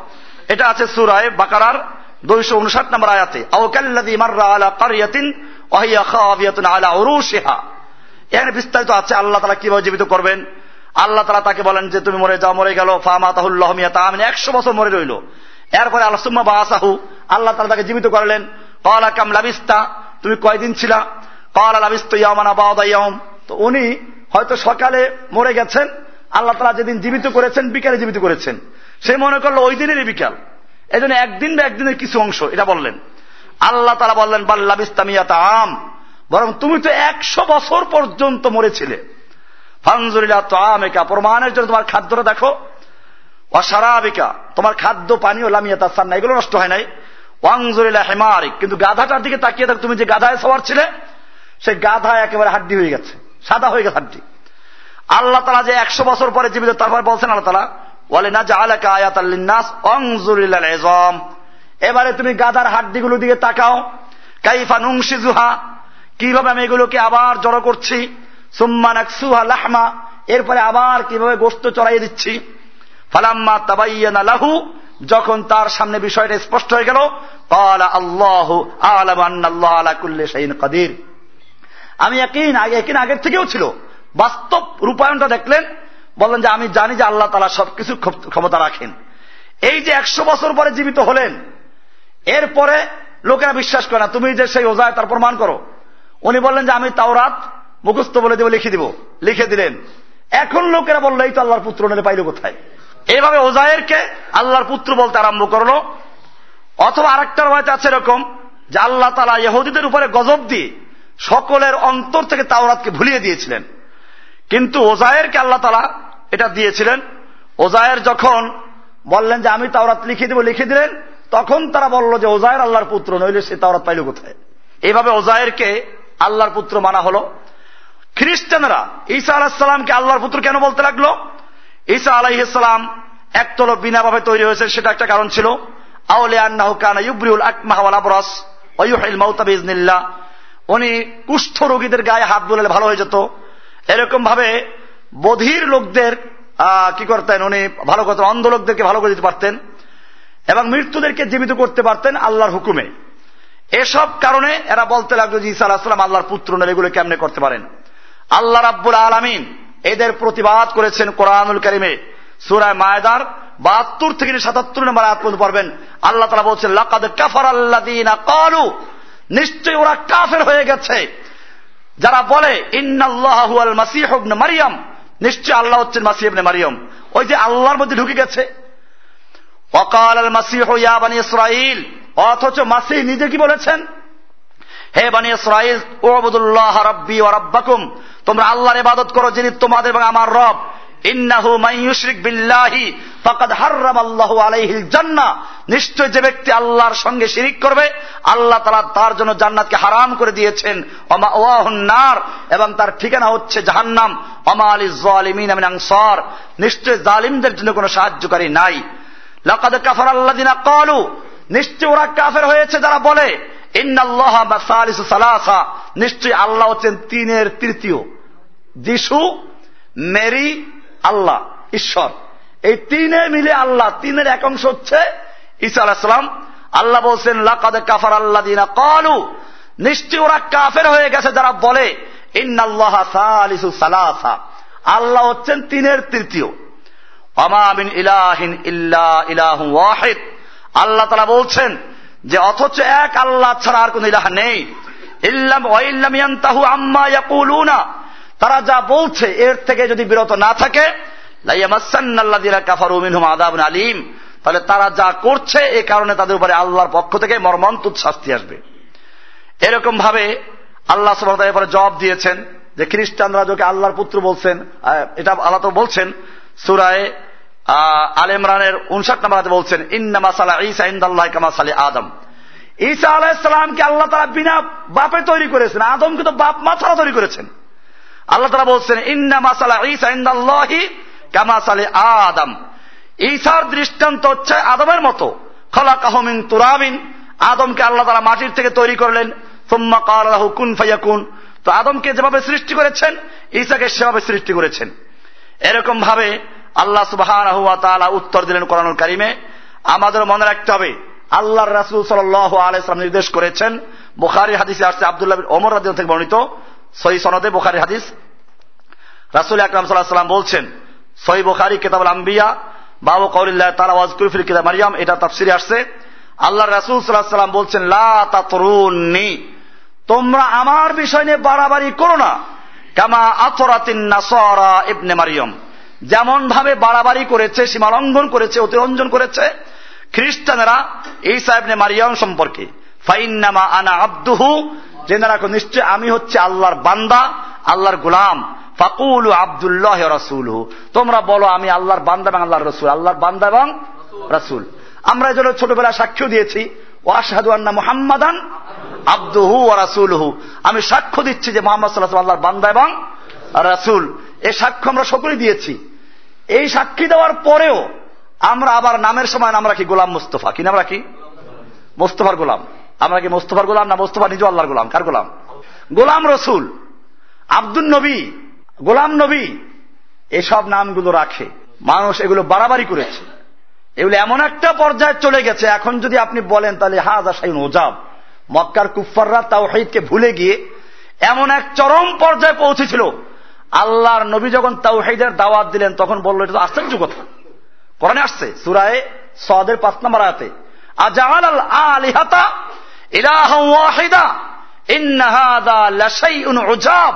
এটা আছে সুরায় বাকারার দুইশো উনষাট নম্বর আয়াতে আওকাল্লাদি মাররা আলা কারিয়াতিন এখানে বিস্তারিত আছে, আল্লাহ তালা কীভাবে জীবিত করবেন? আল্লাহ তালা তাকে বলেন যে, তুমি মরে যাও, মরে গেল ফামা তাহুল্লাহ মিয়া একশো বছর মরে রইল। এরপরে আল্লাহ সুম্মা বা আসাহু আল্লাহ তালা তাকে জীবিত করলেন। কলা কাম লাবিস্তা, তুমি কয়দিন ছিলা? কলা লাবিস্ত ইয়ামানা বাউদা ইয়াম তো উনি হয়তো সকালে মরে গেছেন। আল্লাহ তালা যেদিন জীবিত করেছেন, বিকালে জীবিত করেছেন। সে মনে করল ওই দিনেরই বিকাল। এই জন্য একদিন বা একদিনের কিছু অংশ, এটা বললেন। আল্লাহ তারা বললেন বাল্লাবিস্তামিয়া তাম বরং তুমি তো একশো বছর পর্যন্ত মরেছিলে। ফানজুরিলা তো আমেকা প্রমাণের জন্য তোমার খাদ্যটা দেখো। অসারাবিকা তোমার খাদ্য, পানীয় লামিয়া তার না এগুলো নষ্ট হয় নাই। ওয়াংজুরিলা হেমারিক, কিন্তু গাধাটার দিকে তাকিয়ে দেখো তুমি যে গাধায় সবার ছিলে সেই গাধা একেবারে হাড্ডি হয়ে গেছে, সাদা হয়ে গেছে হাড্ডি। আল্লাহ তালা যে একশো বছর পরে জীবিত, তারপরে বলছেন আল্লাহ তালা বলে না যে আলাকা আয়াত আল্লিনাস অংজুরিল্লাল এজম এবারে তুমি গাদার হাড্ডিগুলো দিকে তাকাও। কাইফা নুংসিজুহা কীভাবে আমি এগুলোকে আবার জড়ো করছি? সুম্মান সুহা লাহমা, এরপরে আবার কীভাবে গোস্ত চড়াইয়ে দিচ্ছি? ফালাম্মা তাবাইয়ানা লাহু, যখন তার সামনে বিষয়টা স্পষ্ট হয়ে গেল কালা আল্লাহ কাদির। আমি একদিন আগে, একদিন আগের থেকেও ছিল, বাস্তব রূপায়ণটা দেখলেন, বললেন যে আমি জানি যে আল্লাহ তালা সবকিছু ক্ষমতা রাখেন। এই যে একশো বছর পরে জীবিত হলেন এরপরে লোকেরা বিশ্বাস করে না, তুমি যে সেই ওজায় তার প্রমাণ করো। উনি বললেন যে আমি তাওরাত মুখস্থ বলে দেবো, লিখে দিব, লিখে দিলেন। এখন লোকেরা বলল, এই তো আল্লাহর পুত্র নেলে পাইল কোথায়? এইভাবে ওজায়েরকে আল্লাহর পুত্র বলতে আরম্ভ করল। অথবা আরেকটার হয়তো আছে এরকম, যে আল্লাহ তালা ইহুদিদের উপরে গজব দিয়ে সকলের অন্তর থেকে তাওরাতকে ভুলিয়ে দিয়েছিলেন। কিন্তু ওজায়েরকে আল্লাহ তালা এটা দিয়েছিলেন। ওজায়ের যখন বললেন যে আমি তাওরাত লিখে দিব, লিখে দিলেন তখন তারা বলল যে ওজায়ের আল্লাহর পুত্র, নইলে সে তাওরাত পাইল কোথায়? এইভাবে ওজায়েরকে আল্লাহর পুত্র মানা হল। খ্রিস্টানরা ঈসা আলাহিসাল্লামকে আল্লাহর পুত্র কেন বলতে লাগল? ঈসা আলাইসাল্লাম একতল বিনাভাবে তৈরি হয়েছে, সেটা একটা কারণ ছিল। উনি কুষ্ঠ রোগীদের গায়ে হাত বলে ভালো হয়ে যেত। এরকম ভাবে বধির লোকদের কি করতেন? উনি ভালো করতেন, অন্ধ লোকদেরকে ভালো করে দিতে পারতেন। এবং মৃত্যুদেরকে জীবিত করতে পারতেন আল্লাহর হুকুমে। এসব কারণে এরা বলতে লাগল যে ইসা আলাহাম আল্লাহর পুত্র নেন, এগুলো কেমনে করতে পারেন? আল্লাহ রাব্বুল আলমিন এদের প্রতিবাদ করেছেন কোরআনুল করিমে সুরায় মায়দার বাহাত্তর থেকে সাতাত্তর নম্বর আয়াত পড়বেন। আল্লাহ তালা বলছেন, লাকাদ কাফার আল্লাহ কালু নিশ্চয়ই ওরা কাফের হয়ে গেছে। যারা বলে ইন্নাল্লাহুয়াল মাসিহ মারিয়াম নিশ্চয় আল্লাহ হচ্ছেন মাসিহ মারিয়াম। ওই যে আল্লাহর মধ্যে ঢুকে গেছে। অকাল আল মাসিহ, ইয়া বানি ইসরাইল অথচ মাসিহ নিজে কি বলেছেন? হে বানি ইসরাইল ওবুদুল্লাহ রাব্বি ওয়া রাব্বাকুম। তোমরা আল্লাহর ইবাদত করো, যিনি তোমাদের এবং আমার রব। ইন্নাহু ইউশরিক বিল্লাহি, ফাকাদ হাররামাল্লাহু আলাইহিল জান্নাহ। নিশ্চয় যে ব্যক্তি আল্লাহর সঙ্গে শিরিক করবে, আল্লাহ তাআলা তার জন্য জান্নাতকে হারাম করে দিয়েছেন। ওমা ওয়াহুন নার, এবং তার ঠিকানা হচ্ছে জাহান্নাম। ওমা আলিজ জালিমিন মিন আনসার। নিশ্চয় জালিমদের জন্য কোনো সাহায্যকারী নাই। লাকাদ কাফার আল্লাযিনা ক্বালু। নিশ্চয় ওরা কাফের হয়েছে যারা বলে, ইন্নাল্লাহ সালিসু সালাসা। নিশ্চয়ই আল্লাহ হচ্ছেন তিনের তৃতীয়। যিশু, মেরি, আল্লাহ, ঈশ্বর। এই তিনে মিলে আল্লাহ, তিনের এক অংশ হচ্ছে ঈসা আলাহিসাম আল্লাহ বলছেন, লাকাদ কাফার আল্লাহ দিনা কলু নিশ্চয় ওরা কাফের হয়ে গেছে যারা বলে, ইন্নাল্লাহ সালিসু সালাসা। আল্লাহ হচ্ছেন তিনের তৃতীয়। ইলাহিন ইলাহু আল্লাহ তারা বলছেন যে অথচ এক আল্লাহ ছাড়া আর কোন ইলাহ নেই। তারা যা বলছে এর থেকে যদি বিরত না থাকে আলীম। তাহলে তারা যা করছে এ কারণে তাদের উপরে আল্লাহর পক্ষ থেকে মর্মন্তুদ শাস্তি আসবে। এরকম ভাবে আল্লাহ সুবাহ এরপরে জবাব দিয়েছেন যে খ্রিস্টানরা যাকে আল্লাহর পুত্র বলছেন এটা আল্লাহ তো বলছেন, সুরায় আল ইমরানের উনষাট নম্বর বলছেন ইন্নামা সালা ঈসা ইন্দাল্লাহ কামা সালি আদম। ঈসা আলাহিসামকে আল্লাহ তারা বিনা বাপে তৈরি করেছেন, আদমকে তো বাপ মা ছাড়া তৈরি করেছেন। আল্লাহ তারা বলছেন ইন্নামা সালা ঈসা ইন্দাল্লাহি কামা সালি আদম। ঈসার দৃষ্টান্ত হচ্ছে আদমের মতো। খলা কাহমিন তুরামিন আদমকে আল্লাহ তারা মাটির থেকে তৈরি করলেন, সোম্মা কালাহু কুন ফাইয়াকুন তো আদমকে যেভাবে সৃষ্টি করেছেন, ঈসাকে সেভাবে সৃষ্টি করেছেন। এরকম ভাবে আল্লাহ সুবাহ উত্তর দিলেন কোরআনুল কারিমে আমাদের মনে রাখতে হবে, আল্লাহর রাসুল সাল আলাইসলাম নির্দেশ করেছেন, বুখারি হাদিসে আসছে আবদুল্লাহ ওমর রাজ্য থেকে বর্ণিত সই সনদে বুখারি হাদিস, রাসুল আকরাম সাল্লাহ সাল্লাম বলছেন সই বুখারি কেতাব আম্বিয়া, বাবু কৌরিল্লাহ তালা ওয়াজকুরফির কিতাব মারিয়াম, এটা তাফসিরে আসছে আল্লাহ রাসুল সাল্লাহ সাল্লাম বলছেন, লা তাতরুন্নি, তোমরা আমার বিষয় নিয়ে বাড়াবাড়ি করো না, কামা আথরাতিন নাসরা ইবনে মারিয়ম। যেমন ভাবে বাড়াবাড়ি করেছে, সীমালঙ্ঘন করেছে, অতিরঞ্জন করেছে খ্রিস্টানেরা এই সাহেবনে মারিয়াম সম্পর্কে। ফাইন্নামা আনা আব্দুহু জেনে রাখো নিশ্চয় আমি হচ্ছে আল্লাহর বান্দা, আল্লাহর গুলাম। ফাকুল আবদুল্লাহ রসুল তোমরা বলো, আমি আল্লাহর বান্দা এবং আল্লাহর রসুল। আল্লাহর বান্দা এবং রসুল। আমরা এই জন্য ছোটবেলায় সাক্ষ্য দিয়েছি ওয়াশাহাদু আন্না মুহাম্মাদান আব্দুহু ও রাসুলহু। আমি সাক্ষ্য দিচ্ছি যে মোহাম্মদ সাল্লাহ আল্লাহর বান্দা এবং রাসুল। এই সাক্ষ্য আমরা সকলেই দিয়েছি। এই সাক্ষী দেওয়ার পরেও আমরা আবার নামের সময় নাম রাখি গোলাম মুস্তফা। কি নাম রাখি? মোস্তফার গোলাম। আমরা কি মোস্তফার গোলাম না মোস্তফা নিজে আল্লাহর গোলাম? কার গোলাম? গোলাম রসুল আব্দুল নবী, গোলাম নবী, এসব নামগুলো রাখে। মানুষ এগুলো বাড়াবাড়ি করেছে। এগুলো এমন একটা পর্যায়ে চলে গেছে, এখন যদি আপনি বলেন তাহলে হাজা সাইন ওজাব। মক্কার কুফাররা তাওহিদকে ভুলে গিয়ে এমন এক চরম পর্যায়ে পৌঁছেছিল। আল্লাহর নবী যখন তাওহিদের দাওয়াত দিলেন, তখন বলল, এটা তো আশ্চর্য কথা। কোরআনে আসছে, সুরায় সদের পাঁচ নম্বর আয়াতে আজাল আল আলিহাতা ইলাহিদা ইন্নাহাদা লাশাইউন উজাব।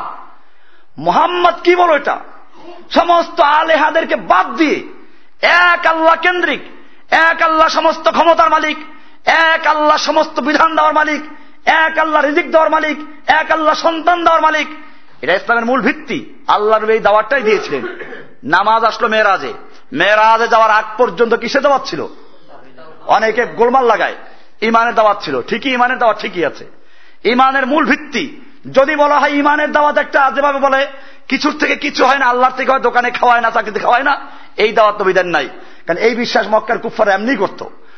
মোহাম্মদ কি বলো এটা? সমস্ত আলেহাদেরকে বাদ দিয়ে, এক আল্লাহ কেন্দ্রিক, এক আল্লাহ সমস্ত ক্ষমতার মালিক, এক আল্লাহ সমস্ত বিধান দেওয়ার মালিক, এক আল্লাহ রিজিক দেওয়ার মালিক, এক আল্লাহ সন্তান দেওয়ার মালিক এটা ইসলামের মূল ভিত্তি। আল্লাহর এই দাওয়ারটাই দিয়েছিলেন। নামাজ আসলো মেয়েরাজে। মেয়েরাজে যাওয়ার আগ পর্যন্ত কিসে দাওয়াত ছিল? অনেকে গোলমাল লাগায়। ইমানের দাওয়াত ছিল। ঠিকই ইমানের দাওয়াত ঠিকই আছে। ইমানের মূল ভিত্তি। যদি বলা হয় ইমানের দাওয়াত একটা যেভাবে বলে, কিছুর থেকে কিছু হয় না, আল্লাহর থেকে হয়, দোকানে খাওয়ায় না, চাকরিতে খাওয়ায় না, এই দাওয়াত বিধান নাই। কারণ এই বিশ্বাস মক্কার কুফার এমনি করতো।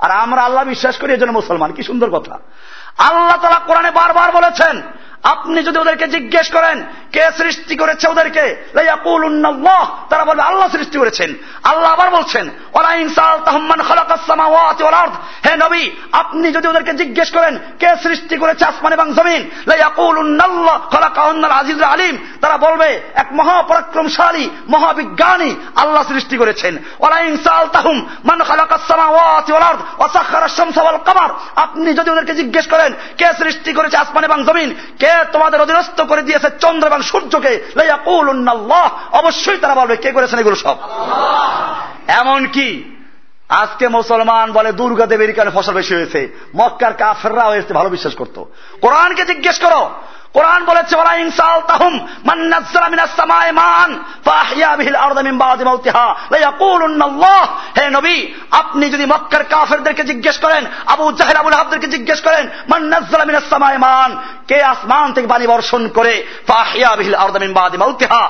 আর আমরা আল্লাহ বিশ্বাস করি এজন্য মুসলমান। কি সুন্দর কথা। আল্লাহ তালা কোরআনে বারবার বলেছেন, আপনি যদি ওদেরকে জিজ্ঞেস করেন, কে সৃষ্টি করেছে ওদেরকে? তারা বলবে, আল্লাহ সৃষ্টি করেছেন। আল্লাহ আবার বলছেন হে নবী, আপনি যদি ওদেরকে জিজ্ঞেস করেন, কে সৃষ্টি করেছে আসমান এবং জমিন? আজিজ আলিম। তারা বলবে, এক মহাপরাক্রমশালী, মহাবিজ্ঞানী আল্লাহ সৃষ্টি করেছেন। আপনি যদি ওদেরকে জিজ্ঞেস করেন কে সৃষ্টি করেছে আসমান এবং জমিন? কে তোমাদের অধীনস্থ করে দিয়েছে চন্দ্র এবং সূর্যকে? অবশ্যই তারা বলবে, কে করেছেন এগুলো সব? এমন কি? আজকে মুসলমান বলে দুর্গা দেবীর কারণে ফসল বেশি হয়েছে। মক্কার কাফেররা হয়েছে ভালো বিশ্বাস করত। কোরআনকে জিজ্ঞেস করো কোরআন বলেছে হে নবী, আপনি যদি মক্কার কাফেরদেরকে জিজ্ঞেস করেন, আবু জাহেল আবুল আহাবদেরকে জিজ্ঞেস করেন, মান নাজ্জালা মিনাস সামায়ে মান? কে আসমান থেকে পানি বর্ষণ করে ফাহিয়া বিহিল আরদা মিন বাদি মাউতিহা?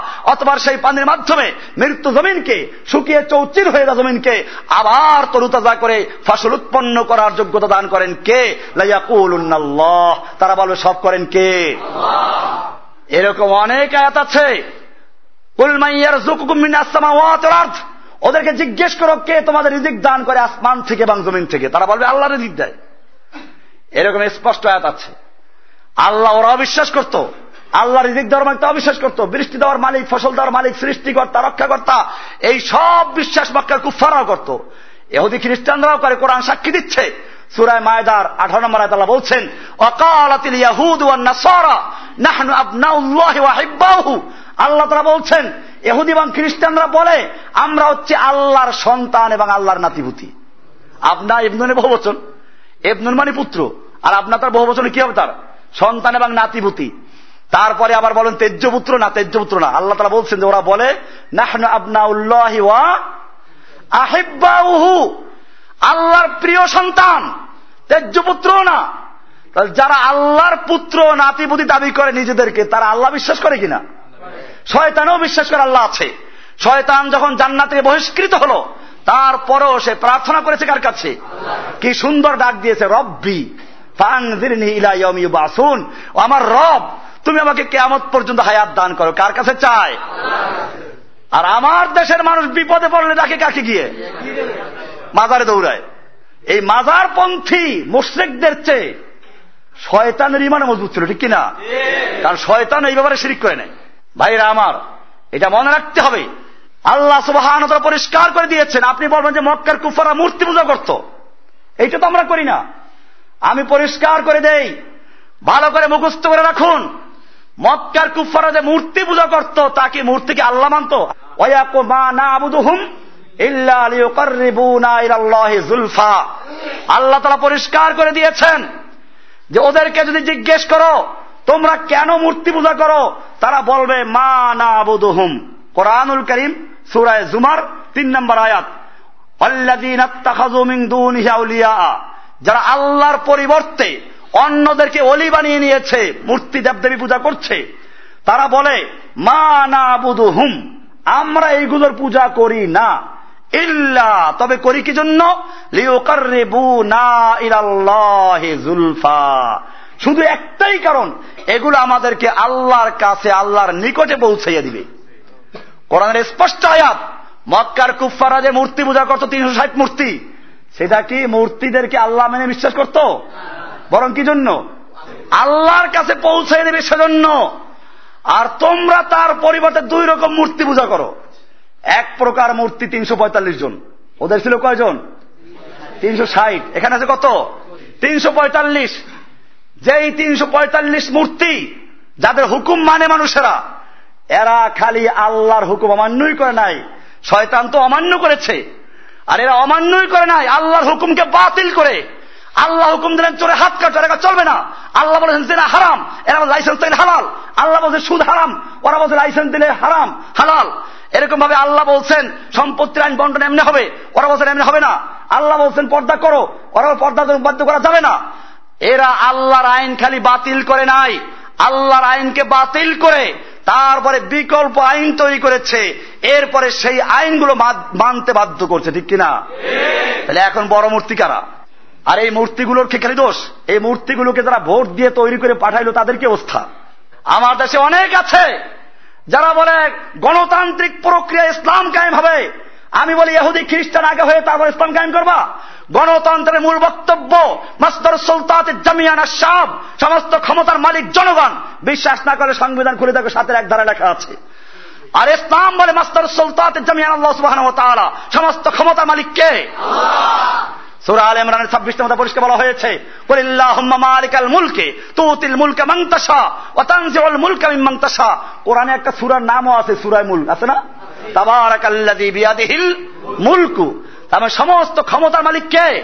সেই পানির মাধ্যমে মৃত্যু জমিনকে শুকিয়ে চৌচির হয়ে যাওয়া জমিনকে আবার তরুতাজা করে ফসল উৎপন্ন করার যোগ্যতা দান করেন কে? লা ইয়াকুলুন্না আল্লাহ তারা বলবে, সব করেন কে? এরকম অনেক আয়াত আছে। ওদেরকে জিজ্ঞেস করো, কে তোমাদের রিজিক দান করে আসমান থেকে এবং জমিন থেকে? তারা বলবে আল্লাহ রিজিক দেয়। এরকম স্পষ্ট আয়াত আছে। আল্লাহ ওরা অবিশ্বাস করত। আল্লাহ রিজিক দেওয়ার মালিক অবিশ্বাস করত। বৃষ্টি দেওয়ার মালিক, ফসল দেওয়ার মালিক, সৃষ্টিকর্তা, রক্ষাকর্তা, এই সব বিশ্বাস মক্কার কুফারাও করত। এহুদি খ্রিস্টানরাও করে, কোরআন সাক্ষী দিচ্ছে। সুরায় মায়দার আঠারো নম্বর আয়তাল্লাহ বলছেন, অকালাতিল ইয়াহুদ ওয়ান নাসারা, নাহনু আবনাউল্লাহি ওয়া হিব্বাহু। আল্লাহ তারা বলছেন এহুদি এবং খ্রিস্টানরা বলে, আমরা হচ্ছে আল্লাহর সন্তান এবং আল্লাহর নাতিপুতি। আপনা ইবনুনে বহুবচন। এবনুন মানে পুত্র। আর আপনার তার বহুবচনে কি হবে তার? সন্তান এবং নাতিপুতি। তারপরে আবার বলেন তেজ্য পুত্র না তেজ্য পুত্র না। আল্লাহ তারা বলছেন যে ওরা বলে, নাহনু আবনাউল্লাহি ওয়া আহিব্বাহু। আল্লাহর প্রিয় সন্তান। তেজ্য পুত্র না। যারা আল্লাহর পুত্র নাতিপুতি দাবি করে নিজেদেরকে, তারা আল্লাহ বিশ্বাস করে কিনা? শয়তানও বিশ্বাস করে আল্লাহ আছে। শয়তান যখন জান্নাত বহিষ্কৃত হলো, তারপরও সে প্রার্থনা করেছে কার কাছে? কি সুন্দর ডাক দিয়েছে, রব্বি আমার রব, তুমি আমাকে কেমত পর্যন্ত হায়াত দান করো। কার কাছে চায়? আর আমার দেশের মানুষ বিপদে পড়লে ডাকে কাকে গিয়ে? মাজারে দৌড়ায়। এই মাজার পন্থী মুশ্রিকদের চেয়ে শয়তানের ইমানে মজবুত ছিল ঠিক কিনা? কারণ শয়তান এই ব্যাপারে শিরিক করে নেয় ভাইরা আমার এটা মনে রাখতে হবে। আল্লাহ সুবাহান পরিষ্কার করে দিয়েছেন। আপনি বলবেন যে মক্কার কুফারা মূর্তি পূজা করত। এইটা তো আমরা করি না। আমি পরিষ্কার করে দেই। ভালো করে মুখস্থ করে রাখুন। মক্কার কুফারা যে মূর্তি পূজা করত তাকে মূর্তিকে আল্লাহ মানত? ওয়াকো মা না আবুদুহুম আল্লাহ তালা পরিষ্কার করে দিয়েছেন যে ওদেরকে যদি জিজ্ঞেস করো, তোমরা কেন মূর্তি পূজা করো? তারা বলবে, মা না কোরআনুল করিম, সুরায় জুমার তিন নম্বর আয়াত। যারা আল্লাহর পরিবর্তে অন্যদেরকে অলি বানিয়ে নিয়েছে, মূর্তি দেবদেবী পূজা করছে, তারা বলে, মা না হুম আমরা এইগুলোর পূজা করি না। ইল্লা, তবে করি কি জন্য? শুধু একটাই কারণ, এগুলো আমাদেরকে আল্লাহর কাছে, আল্লাহর নিকটে পৌঁছাইয়া দিবে। কোরআনের স্পষ্ট আয়াত, মক্কার কুফারা যে মূর্তি পূজা করতো, তিনশো ষাট মূর্তি, সেটা কি মূর্তিদেরকে আল্লাহ মেনে বিশ্বাস করত? বরং কি জন্য? আল্লাহর কাছে পৌঁছাই দেবে সেজন্য। আর তোমরা তার পরিবর্তে দুই রকম মূর্তি পূজা করো। এক প্রকার মূর্তি তিনশো পঁয়তাল্লিশ জন। ওদের ছিল কয়জন? তিনশো ষাট। এখানে আছে কত? তিনশো পঁয়তাল্লিশ। যেই তিনশো পঁয়তাল্লিশ মূর্তি যাদের হুকুম মানে মানুষেরা, এরা খালি আল্লাহর হুকুম অমান্যই করে নাই, শয়তান তো অমান্য করেছে। আর এরা অমান্যই করে নাই, আল্লাহর হুকুমকে বাতিল করে। আল্লাহ হুকুম দিলেন, চোরে হাত কাটো চলবে না। আল্লাহ বলেছেন হারাম, এরা লাইসেন্স হালাল। আল্লাহ বলছে, সুদ হারাম ওরা বলছে, লাইসেন্স দিলে হারাম, হালাল। এরকম ভাবে আল্লাহ বলছেন, সম্পত্তির আইন বন্টন এমনি হবে। ওরা বলছেন, এমনি হবে না। আল্লাহ বলছেন, পর্দা করো। ওরা পর্দা বাধ্য করা যাবে না। এরা আল্লাহর আইন খালি বাতিল করে নাই। আল্লাহর আইনকে বাতিল করে তারপরে বিকল্প আইন তৈরি করেছে। এরপরে সেই আইনগুলো মানতে বাধ্য করছে, ঠিক কিনা? তাহলে এখন বড় মূর্তি কারা? আর এই মূর্তিগুলোর কি খালি দোষ? এই মূর্তিগুলোকে যারা ভোট দিয়ে তৈরি করে পাঠাইলো, তাদের কি অবস্থা? আমার দেশে অনেক আছে যারা বলে গণতান্ত্রিক প্রক্রিয়া ইসলাম কায়েম হবে। আমি বলি এহুদি খ্রিস্টান আগে হয়ে তারপর ইসলাম কায়েম করবা। গণতন্ত্রের মূল বক্তব্য মাস্তর সুলতাত জামিয়ান সাব সমস্ত ক্ষমতার মালিক জনগণ। বিশ্বাস না করে সংবিধান খুলে দেখো, সাথে এক ধারা লেখা আছে। আর ইসলাম বলে মাস্তর সুলতাত জামিয়ান আল্লাহ সুবাহ সমস্ত ক্ষমতার মালিক কে? সুরা আল ইমরানের ছাব্বিশ মতো পরিষ্কার বলা হয়েছে। মালিকাল মুলকে, তুতিল মুলকে মুলকে মাংতাসা কোরআনে একটা সুরার নামও আছে, সুরায় মুল আছে না? বিয়াদিহিল মুলকু। তার সমস্ত ক্ষমতার মালিক কে?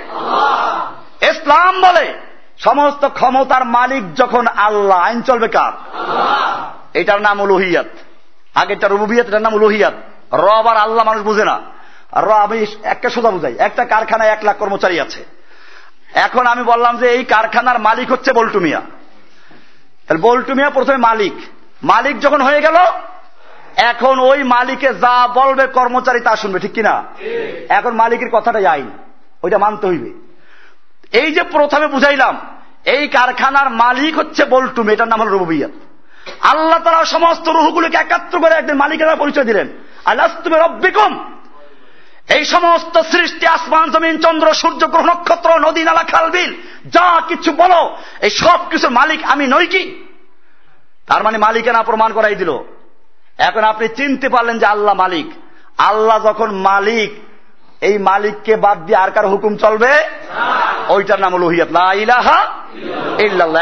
ইসলাম বলে, সমস্ত ক্ষমতার মালিক যখন আল্লাহ, আইন চলবে কার? এটার নাম উলুহিয়াত। আগেরটা রুবুবিয়াত, এটার নাম উলুহিয়াত। রব আর আল্লাহ মানুষ বুঝে না। র আমি একটা সোজা বুঝাই। একটা কারখানায় এক লাখ কর্মচারী আছে। এখন আমি বললাম যে এই কারখানার মালিক হচ্ছে বল্টু মিয়া। তাহলে বল্টু মিয়া প্রথমে মালিক। মালিক যখন হয়ে গেল, এখন ওই মালিকে যা বলবে কর্মচারী তা শুনবে, ঠিক কিনা? এখন মালিকের কথাটাই আইন। ওইটা মানতে হইবে। এই যে প্রথমে বুঝাইলাম, এই কারখানার মালিক হচ্ছে বল্টুম এটার নাম হল রুবিয়াত আল্লাহ তারা সমস্ত রুহগুলোকে একাত্র করে একদিন মালিকেরা পরিচয় দিলেন। আল্লাহ তুমি রব্বিকুম এই সমস্ত সৃষ্টি আসমান, জমিন, চন্দ্র, সূর্য, গ্রহ, নক্ষত্র, নদী, নালা খালবিল যা কিছু বলো, এই সব কিছু মালিক আমি নই কি? তার মানে মালিকেরা প্রমাণ করাই দিল। এখন আপনি চিনতে পারলেন যে আল্লাহ মালিক। আল্লাহ যখন মালিক, এই মালিককে বাদ দিয়ে আর কারও হুকুম চলবে? ওইটার নাম হল ইলাহা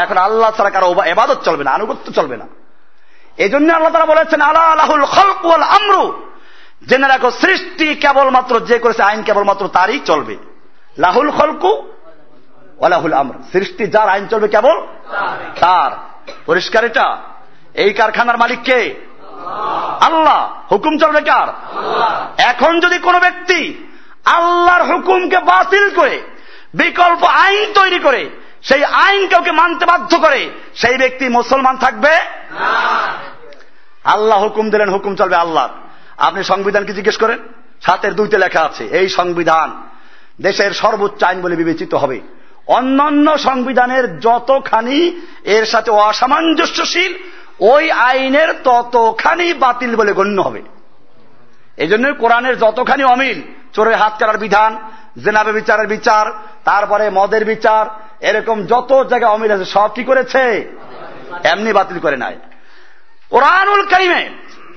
এখন আল্লাহ ছাড়া কারও এবাদত চলবে না, আনুগত্য চলবে না। এই জন্য আল্লাহ তারা বলেছেন আল্লাহ আল্লাহুল খলকুল আমরু। জেনে রাখো, সৃষ্টি কেবলমাত্র যে করেছে, আইন কেবলমাত্র তারই চলবে। লাহুল খলকু ওলাহুল আমর। সৃষ্টি যার, আইন চলবে কেবল তার। পরিষ্কার এটা? এই কারখানার মালিক কে? আল্লাহ। হুকুম চলবে কার? এখন যদি কোনো ব্যক্তি আল্লাহর হুকুমকে বাতিল করে, বিকল্প আইন তৈরি করে, সেই আইন কাউকে মানতে বাধ্য করে, সেই ব্যক্তি মুসলমান থাকবে আল্লাহ হুকুম দিলেন, হুকুম চলবে আল্লাহ আপনি সংবিধানকে জিজ্ঞেস করেন? সাতের দুইতে লেখা আছে, এই সংবিধান দেশের সর্বোচ্চ আইন বলে বিবেচিত হবে। অন্যান্য সংবিধানের যতখানি এর সাথে অসামঞ্জস্যশীল, ওই আইনের ততখানি বাতিল বলে গণ্য হবে। এই জন্য কোরআনের যতখানি অমিল চোরের হাত কাটার বিধান, জেনাবে বিচারের বিচার, তারপরে মদের বিচার, এরকম যত জায়গায় অমিল আছে, সব কি করেছে? এমনি বাতিল করে নাই। কোরআনুল কারিমে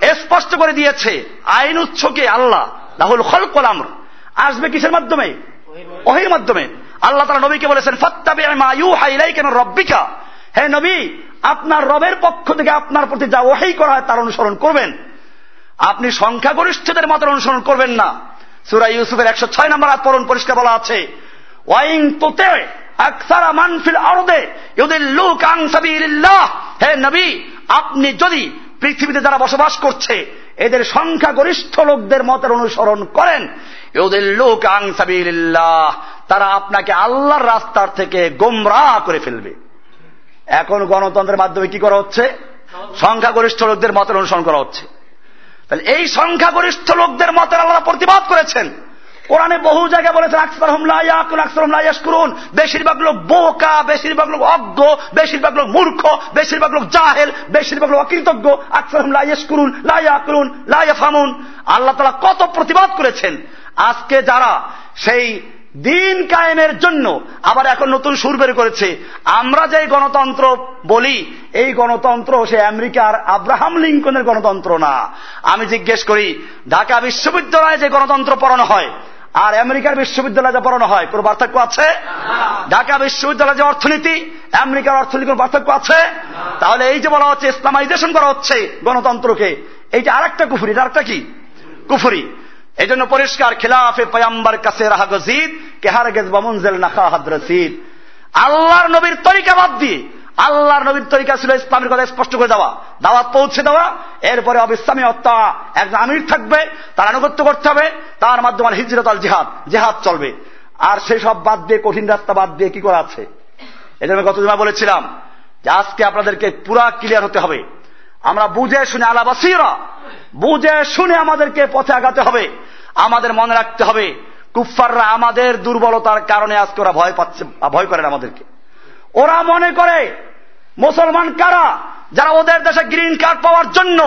স্পষ্ট করে দিয়েছে, আইন উৎসকে আল্লাহ রাহুল খল কলাম আসবে কিসের মাধ্যমে? ওহির মাধ্যমে। আল্লাহ তারা নবীকে বলেছেন, ফত্তাবে কেন রব্বিকা। হে নবী, আপনার রবের পক্ষ থেকে আপনার প্রতি যা ওহাই করা হয় তার অনুসরণ করবেন। আপনি সংখ্যাগরিষ্ঠদের মত অনুসরণ করবেন না। সুরাই ইউসুফের একশো ছয় নম্বর আত্মরণ পরিষ্কার বলা আছে ওয়াইং তোতে আকসারা মানফিল আরদে ইউদিল্লুক আন সাবিলিল্লাহ। হে নবী, আপনি যদি পৃথিবীতে যারা বসবাস করছে, এদের সংখ্যাগরিষ্ঠ লোকদের মতের অনুসরণ করেন। ইউদিল্লুক আন সাবিলিল্লাহ, তারা আপনাকে আল্লাহর রাস্তার থেকে গোমরা করে ফেলবে। এখন গণতন্ত্রের মাধ্যমে কি করা হচ্ছে? সংখ্যাগরিষ্ঠ লোকদের মতের অনুসরণ করা হচ্ছে। তাহলে এই সংখ্যাগরিষ্ঠ লোকদের মতের আল্লাহ প্রতিবাদ করেছেন। কোরআনে বহু জায়গায় বলেছেন আকসর হুমলাইয়াকুন আকসর করুন বেশিরভাগ লোক বোকা, বেশিরভাগ লোক অজ্ঞ, বেশিরভাগ লোক মূর্খ, বেশিরভাগ লোক জাহেল, বেশিরভাগ লোক অকৃতজ্ঞ। আকসর করুন লাইয়া করুন লাইয়া ফামুন আল্লাহ তালা কত প্রতিবাদ করেছেন। আজকে যারা সেই দিন কায়েমের জন্য আবার এখন নতুন সুর বের করেছে, আমরা যে গণতন্ত্র বলি, এই গণতন্ত্র সে আমেরিকার আব্রাহাম লিঙ্কনের গণতন্ত্র না। আমি জিজ্ঞেস করি, ঢাকা বিশ্ববিদ্যালয়ে যে গণতন্ত্র পড়ানো হয় আর আমেরিকার বিশ্ববিদ্যালয়ে যে পড়ানো হয়, কোন পার্থক্য আছে? ঢাকা বিশ্ববিদ্যালয়ে যে অর্থনীতি, আমেরিকার অর্থনীতি কোন পার্থক্য আছে? তাহলে এই যে বলা হচ্ছে, ইসলামাইজেশন করা হচ্ছে গণতন্ত্রকে, এইটা আর একটা কুফুরি, এটা আরেকটা কি? কুফুরি। এই জন্য পরিষ্কার, খিলাফে পয়াম্বার কাছে রাহা গজিদ কেহার গেজ বামুনজেল নাখা হাদ্রসিদ আল্লাহর নবীর তরিকা বাদ দিয়ে আল্লাহর নবীর তরিকা ছিল ইসলামের কথা স্পষ্ট করে দেওয়া। দাওয়াত পৌঁছে দেওয়া। এরপরে অবিস্লামী হত্যা। একজন আমির থাকবে, তার আনুগত্য করতে হবে, তার মাধ্যমে হিজরত আল জেহাদ জেহাদ চলবে। আর সেই সব বাদ দিয়ে, কঠিন রাস্তা বাদ দিয়ে কি করা আছে? এই জন্য গত জমা বলেছিলাম যে আজকে আপনাদেরকে পুরা ক্লিয়ার হতে হবে। আমরা বুঝে শুনে আলাবাসীরা বুঝে শুনে আমাদেরকে পথে আগাতে হবে। আমাদের মনে রাখতে হবে কুফাররা আমাদের দুর্বলতার কারণে আজকে ওরা ভয় পাচ্ছে, ভয় করেন আমাদেরকে। ওরা মনে করে মুসলমান কারা? যারা ওদের দেশে গ্রিন কার্ড পাওয়ার জন্য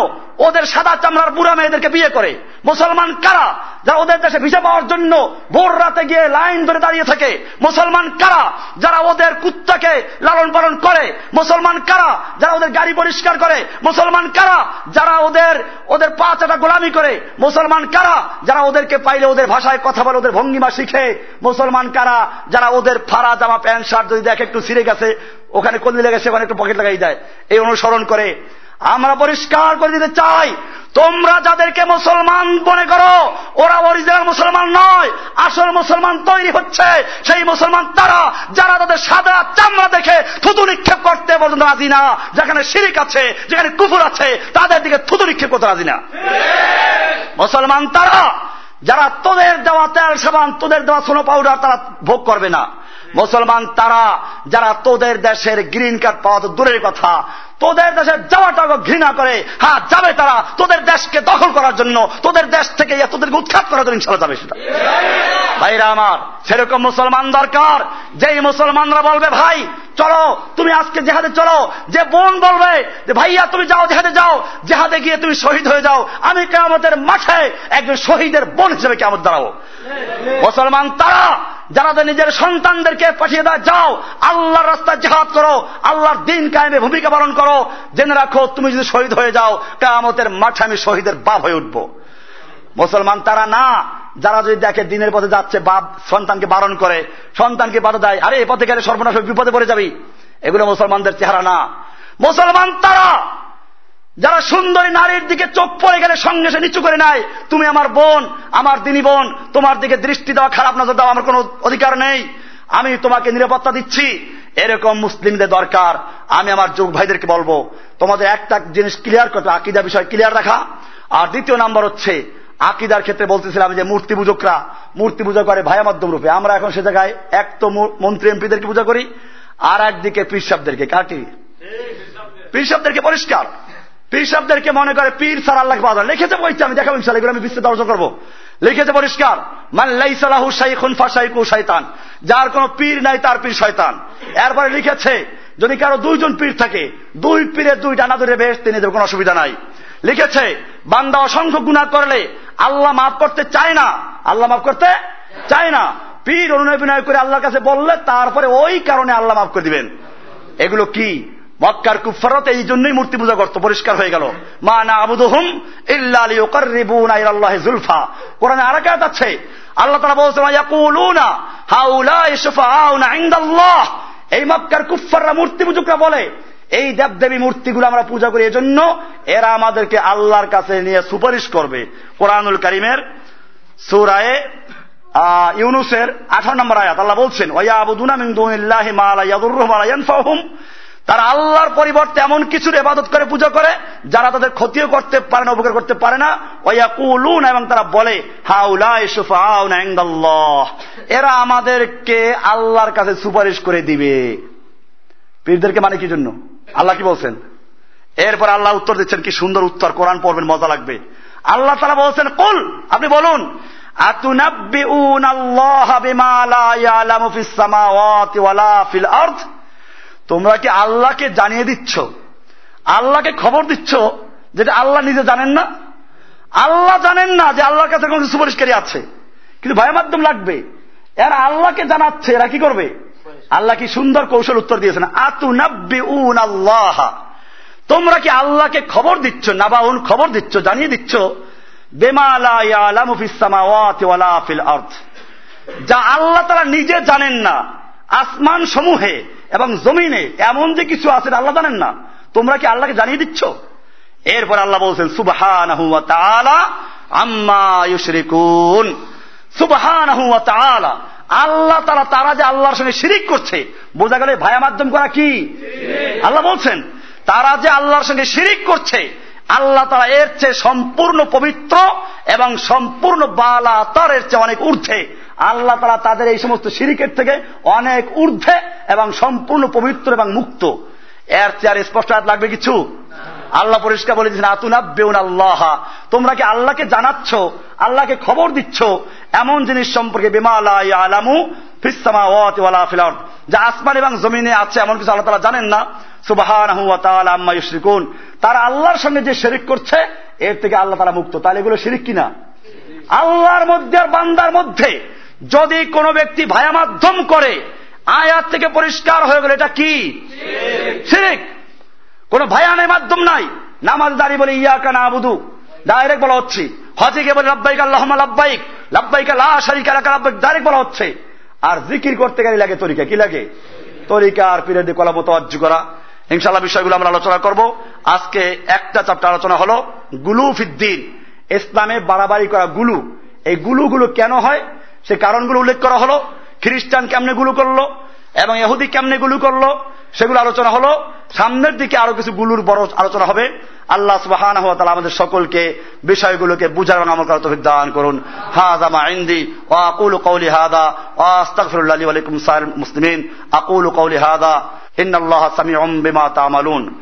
ওদের সাদা চামড়ার বুড়া মেয়েদেরকে বিয়ে করে। মুসলমান কারা? যারা ওদের দেশে ভিসা পাওয়ার জন্য ভোর রাতে গিয়ে লাইন ধরে দাঁড়িয়ে থাকে। মুসলমান কারা? যারা ওদের কুত্তাকে লালন পালন করে। মুসলমান কারা? যারা ওদের গাড়ি পরিষ্কার করে। মুসলমান কারা? যারা ওদের ওদের পা চাটা গোলামি করে। মুসলমান কারা? যারা ওদেরকে পাইলে ওদের ভাষায় কথা বলে, ওদের ভঙ্গিমা শিখে। মুসলমান কারা? যারা ওদের ফাড়া জামা প্যান্ট শার্ট যদি দেখে একটু ছিঁড়ে গেছে, ওখানে কল্লি লেগেছে ওখানে একটু পকেট লাগাই দেয়। এই অনুসরণ করে আমরা পরিষ্কার করে দিতে চাই। তোমরা যাদেরকে মুসলমান মনে করো, ওরা অরিজিনাল মুসলমান নয়, আসল মুসলমান তৈরি হচ্ছে। সেই মুসলমান তারা, যারা তাদের সাদা চামড়া দেখে থুতু নিক্ষেপ করতে পর্যন্ত রাজি না, যেখানে শিরিক আছে, যেখানে কুকুর আছে, তাদের দিকে থুতু নিক্ষেপ করতে রাজি না। মুসলমান তারা, যারা তোদের দেওয়া তেল সাবান, তোদের দেওয়া সোনো পাউডার তারা ভোগ করবে না। মুসলমান তারা, যারা তোদের দেশের গ্রিন কার্ড পাওয়া তো দূরের কথা, তোদের দেশে যাওয়াটাকে ঘৃণা করে হ্যাঁ যাবে তারা, তোদের দেশকে দখল করার জন্য, তোদের দেশ থেকে তোদেরকে উৎখাত করার জন্য ইনশাল্লাহ যাবে সেটা। ভাইরা আমার, সেরকম মুসলমান দরকার, যেই মুসলমানরা বলবে, ভাই, চলো, তুমি আজকে জেহাদে চলো। যে বোন বলবে, যে ভাইয়া, তুমি যাও, জেহাদে যাও। জেহাদে গিয়ে তুমি শহীদ হয়ে যাও। আমি কেমতের মাঠে একজন শহীদের বোন হিসেবে কেমন দাঁড়াবো। মুসলমান তারা যারা নিজের সন্তানদেরকে পাঠিয়ে দেয়, যাও, আল্লাহর রাস্তায় জেহাদ করো, আল্লাহর দিন কায়েমে ভূমিকা পালন করো। জেনে রাখো, তুমি যদি শহীদ হয়ে যাও কেমতের মাঠে আমি শহীদের বাপ হয়ে উঠব। মুসলমান তারা না, যারা যদি দেখে দিনের পথে যাচ্ছে, বাপ সন্তানকে বারণ করে, সন্তানকে বাধা দেয়, আরে এ পথে গেলে সর্বনাশ বিপদে পড়ে যাবি। এগুলো মুসলমানদের চেহারা না। মুসলমান তারা যারা সুন্দরী নারীর দিকে চোখ পড়ে গেলে সঙ্গে সে নিচু করে নাই তুমি আমার বোন আমার দিনী বোন তোমার দিকে দৃষ্টি দেওয়া খারাপ নজর দেওয়া আমার কোন অধিকার নেই। আমি তোমাকে নিরাপত্তা দিচ্ছি। এরকম মুসলিমদের দরকার। আমি আমার যুগ ভাইদেরকে বলব তোমাদের একটা জিনিস ক্লিয়ার করতে আকিদা বিষয় ক্লিয়ার রাখা। আর দ্বিতীয় নাম্বার হচ্ছে আকিদার ক্ষেত্রে বলতেছিলাম যে মূর্তি পূজকরা মূর্তি পূজা করে ভাইয়া মাধ্যম রূপে। আমরা এখন সে জায়গায় এক তো মন্ত্রী এমপিদেরকে পূজা করি আর একদিকে পিসাবদেরকে কাটি পিসাবদেরকে পরিষ্কার। পিসাবদেরকে মনে করে, পীর সার আল্লাহ পাওয়া লিখেছে বইতে আমি দেখাবো ইনশাল এগুলো আমি বিস্তৃত আলোচনা করব। লিখেছে পরিষ্কার মাল্লাই সালাহু শাইখুন ফাশাইকু শয়তান যার কোন পীর নাই, তার পীর শয়তান। এরপরে লিখেছে, যদি কারও দুইজন পীর থাকে, দুই পীরের দুই ডানা ধরে বেশ, তিনি কোনো অসুবিধা নাই। লিখেছে, বান্দা অসংখ্য গুণা করলে আল্লাহ মাফ করতে চায় না। আল্লাহ মাফ করতে চায় না। পীর অনুনয় বিনয় করে আল্লাহর কাছে বললে, তারপরে ওই কারণে আল্লাহ মাফ করে দিবেন। এগুলো কি? মক্কার কুফারত এই জন্যই মূর্তি পূজা করতো, পরিষ্কার হয়ে গেল। মা না আবুদুহুম ইল্লাহ জুলফা। কোরআনে আর কাজ আছে, আল্লাহ তারা এই মক্কার কুফাররা মূর্তি পূজকরা বলে, এই দেবদেবী মূর্তিগুলো আমরা পূজা করি এজন্য এরা আমাদেরকে আল্লাহর কাছে নিয়ে সুপারিশ করবে। কোরআনুল করিমের সুরায়ে ইউনুসের আঠারো নম্বর আয়াত, আল্লাহ বলছেন, ওয়া আবুদুনা মিন দুনিল্লাহি মা লা তারা আল্লাহর পরিবর্তে এমন কিছুর এবাদত করে, পুজো করে, যারা তাদের ক্ষতিও করতে পারে না, উপকার করতে পারে না। ওয়াকুলুন এবং তারা বলে এরা আমাদেরকে আল্লাহর কাছে সুপারিশ করে দিবে। পীরদেরকে মানে কি জন্য? আল্লাহ কি বলছেন? এরপর আল্লাহ উত্তর দিচ্ছেন, কি সুন্দর উত্তর, কোরআন পড়বেন, মজা লাগবে। আল্লাহ তারা বলছেন, কুল, আপনি বলুন আতুনাব্বিউন আল্লাহ বিমা লা ইয়ালামু ফিস সামাওয়াতি ওয়ালা ফিল আরদ? তোমরা কি আল্লাহকে জানিয়ে দিচ্ছ? আল্লাহকে খবর দিচ্ছ যেটা আল্লাহ নিজে জানেন না? আল্লাহ জানেন না যে আল্লাহর কাছে কোনো সুপারিশকারী আছে। কিন্তু ভয় মাধ্যম লাগবে। এরা আল্লাহকে জানাচ্ছে, এরা কি করবে? আল্লাহ কি সুন্দর কৌশল উত্তর দিয়েছেন আতু নাব্বি উন আল্লাহ তোমরা কি আল্লাহকে খবর দিচ্ছ, নাবাউন খবর দিচ্ছ, জানিয়ে দিচ্ছ? যা আল্লাহ তারা নিজে জানেন না, আসমান সমূহে। এবং জমিনে এমন যে কিছু আছে আল্লাহ জানেন না। তোমরা কি আল্লাহকে জানিয়ে দিচ্ছ? এরপর আল্লাহ বলছেন সুবাহান আম্মা ইউশরিকুন। সুবাহান আল্লাহ তারা তারা যে আল্লাহর সঙ্গে শিরিক করছে বোঝা গেলে ভায়া মাধ্যম করা কি? আল্লাহ বলছেন তারা যে আল্লাহর সঙ্গে শিরিক করছে আল্লাহ তারা এর চেয়ে সম্পূর্ণ পবিত্র এবং সম্পূর্ণ বালা তার এর চেয়ে অনেক ঊর্ধ্বে। আল্লাহ তারা তাদের এই সমস্ত সিরিকের থেকে অনেক ঊর্ধ্বে এবং সম্পূর্ণ পবিত্র এবং মুক্ত। এর চেয়ার স্পষ্ট স্পষ্ট লাগবে কিছু? আল্লাহ পরিষ্কার বলে দিচ্ছেন আতুনাব্বেউন আল্লাহ তোমরা কি আল্লাহকে জানাচ্ছ? আল্লাহকে খবর দিচ্ছ? এমন জিনিস সম্পর্কে, বেমা আলামু ফিসামা ওয়ালা ফিলার যা আসমান এবং জমিনে আছে, এমন কিছু আল্লাহ তালা জানেন না। সুবাহান আম্মা ইউশরিকুন। তারা আল্লাহর সঙ্গে যে শিরিক করছে, এর থেকে আল্লাহ তারা মুক্ত। তাহলে এগুলো শিরিক কিনা? আল্লাহর মধ্যে আর বান্দার মধ্যে। যদি কোনো ব্যক্তি ভায়া মাধ্যম করে, আয়াত থেকে পরিষ্কার হয়ে গেল, এটা কি? শিরিক। কোন ভায়ানের মাধ্যম নাই। নামাজ দাঁড়িয়ে বলে ইয়া কানা আবুদু ডাইরেক্ট বলা হচ্ছে। হজে বলে, লাব্বাইক আল্লাহ লাব্বাইক। লাব্বাইক লা শারিকা লাকা ডাইরেক্ট বলা হচ্ছে। আর জিকির করতে গেলে লাগে তরিকা। কি লাগে? তরিকা আর দিকে কলা মতো করা। ইনশাল্লাহ বিষয়গুলো আমরা আলোচনা করব। আজকে একটা চাপটা আলোচনা হলো, গুলু ফিদ্দিন ইসলামে বাড়াবাড়ি করা গুলু। এই গুলুগুলো কেন হয়? সে কারণগুলো উল্লেখ করা হলো, খ্রিস্টান কেমনে গুলু করল, এবং এহুদি কেমনে গুলু করল, সেগুলো আলোচনা হলো। সামনের দিকে আরও কিছু গুলুর বড় আলোচনা হবে। আল্লাহ সুবাহান আমাদের সকলকে বিষয়গুলোকে বুঝার এবং আমল করার তৌফিক দান করুন। হাজামা ইন্দি ও আকুল কৌলি হাদা ও আস্তাগফিরুল্লাহ আলাইকুম সাইর মুসলিমিন। আকুল কৌলি হাদা ইন্নাল্লাহ সামিউম বিমা তা'মালুন।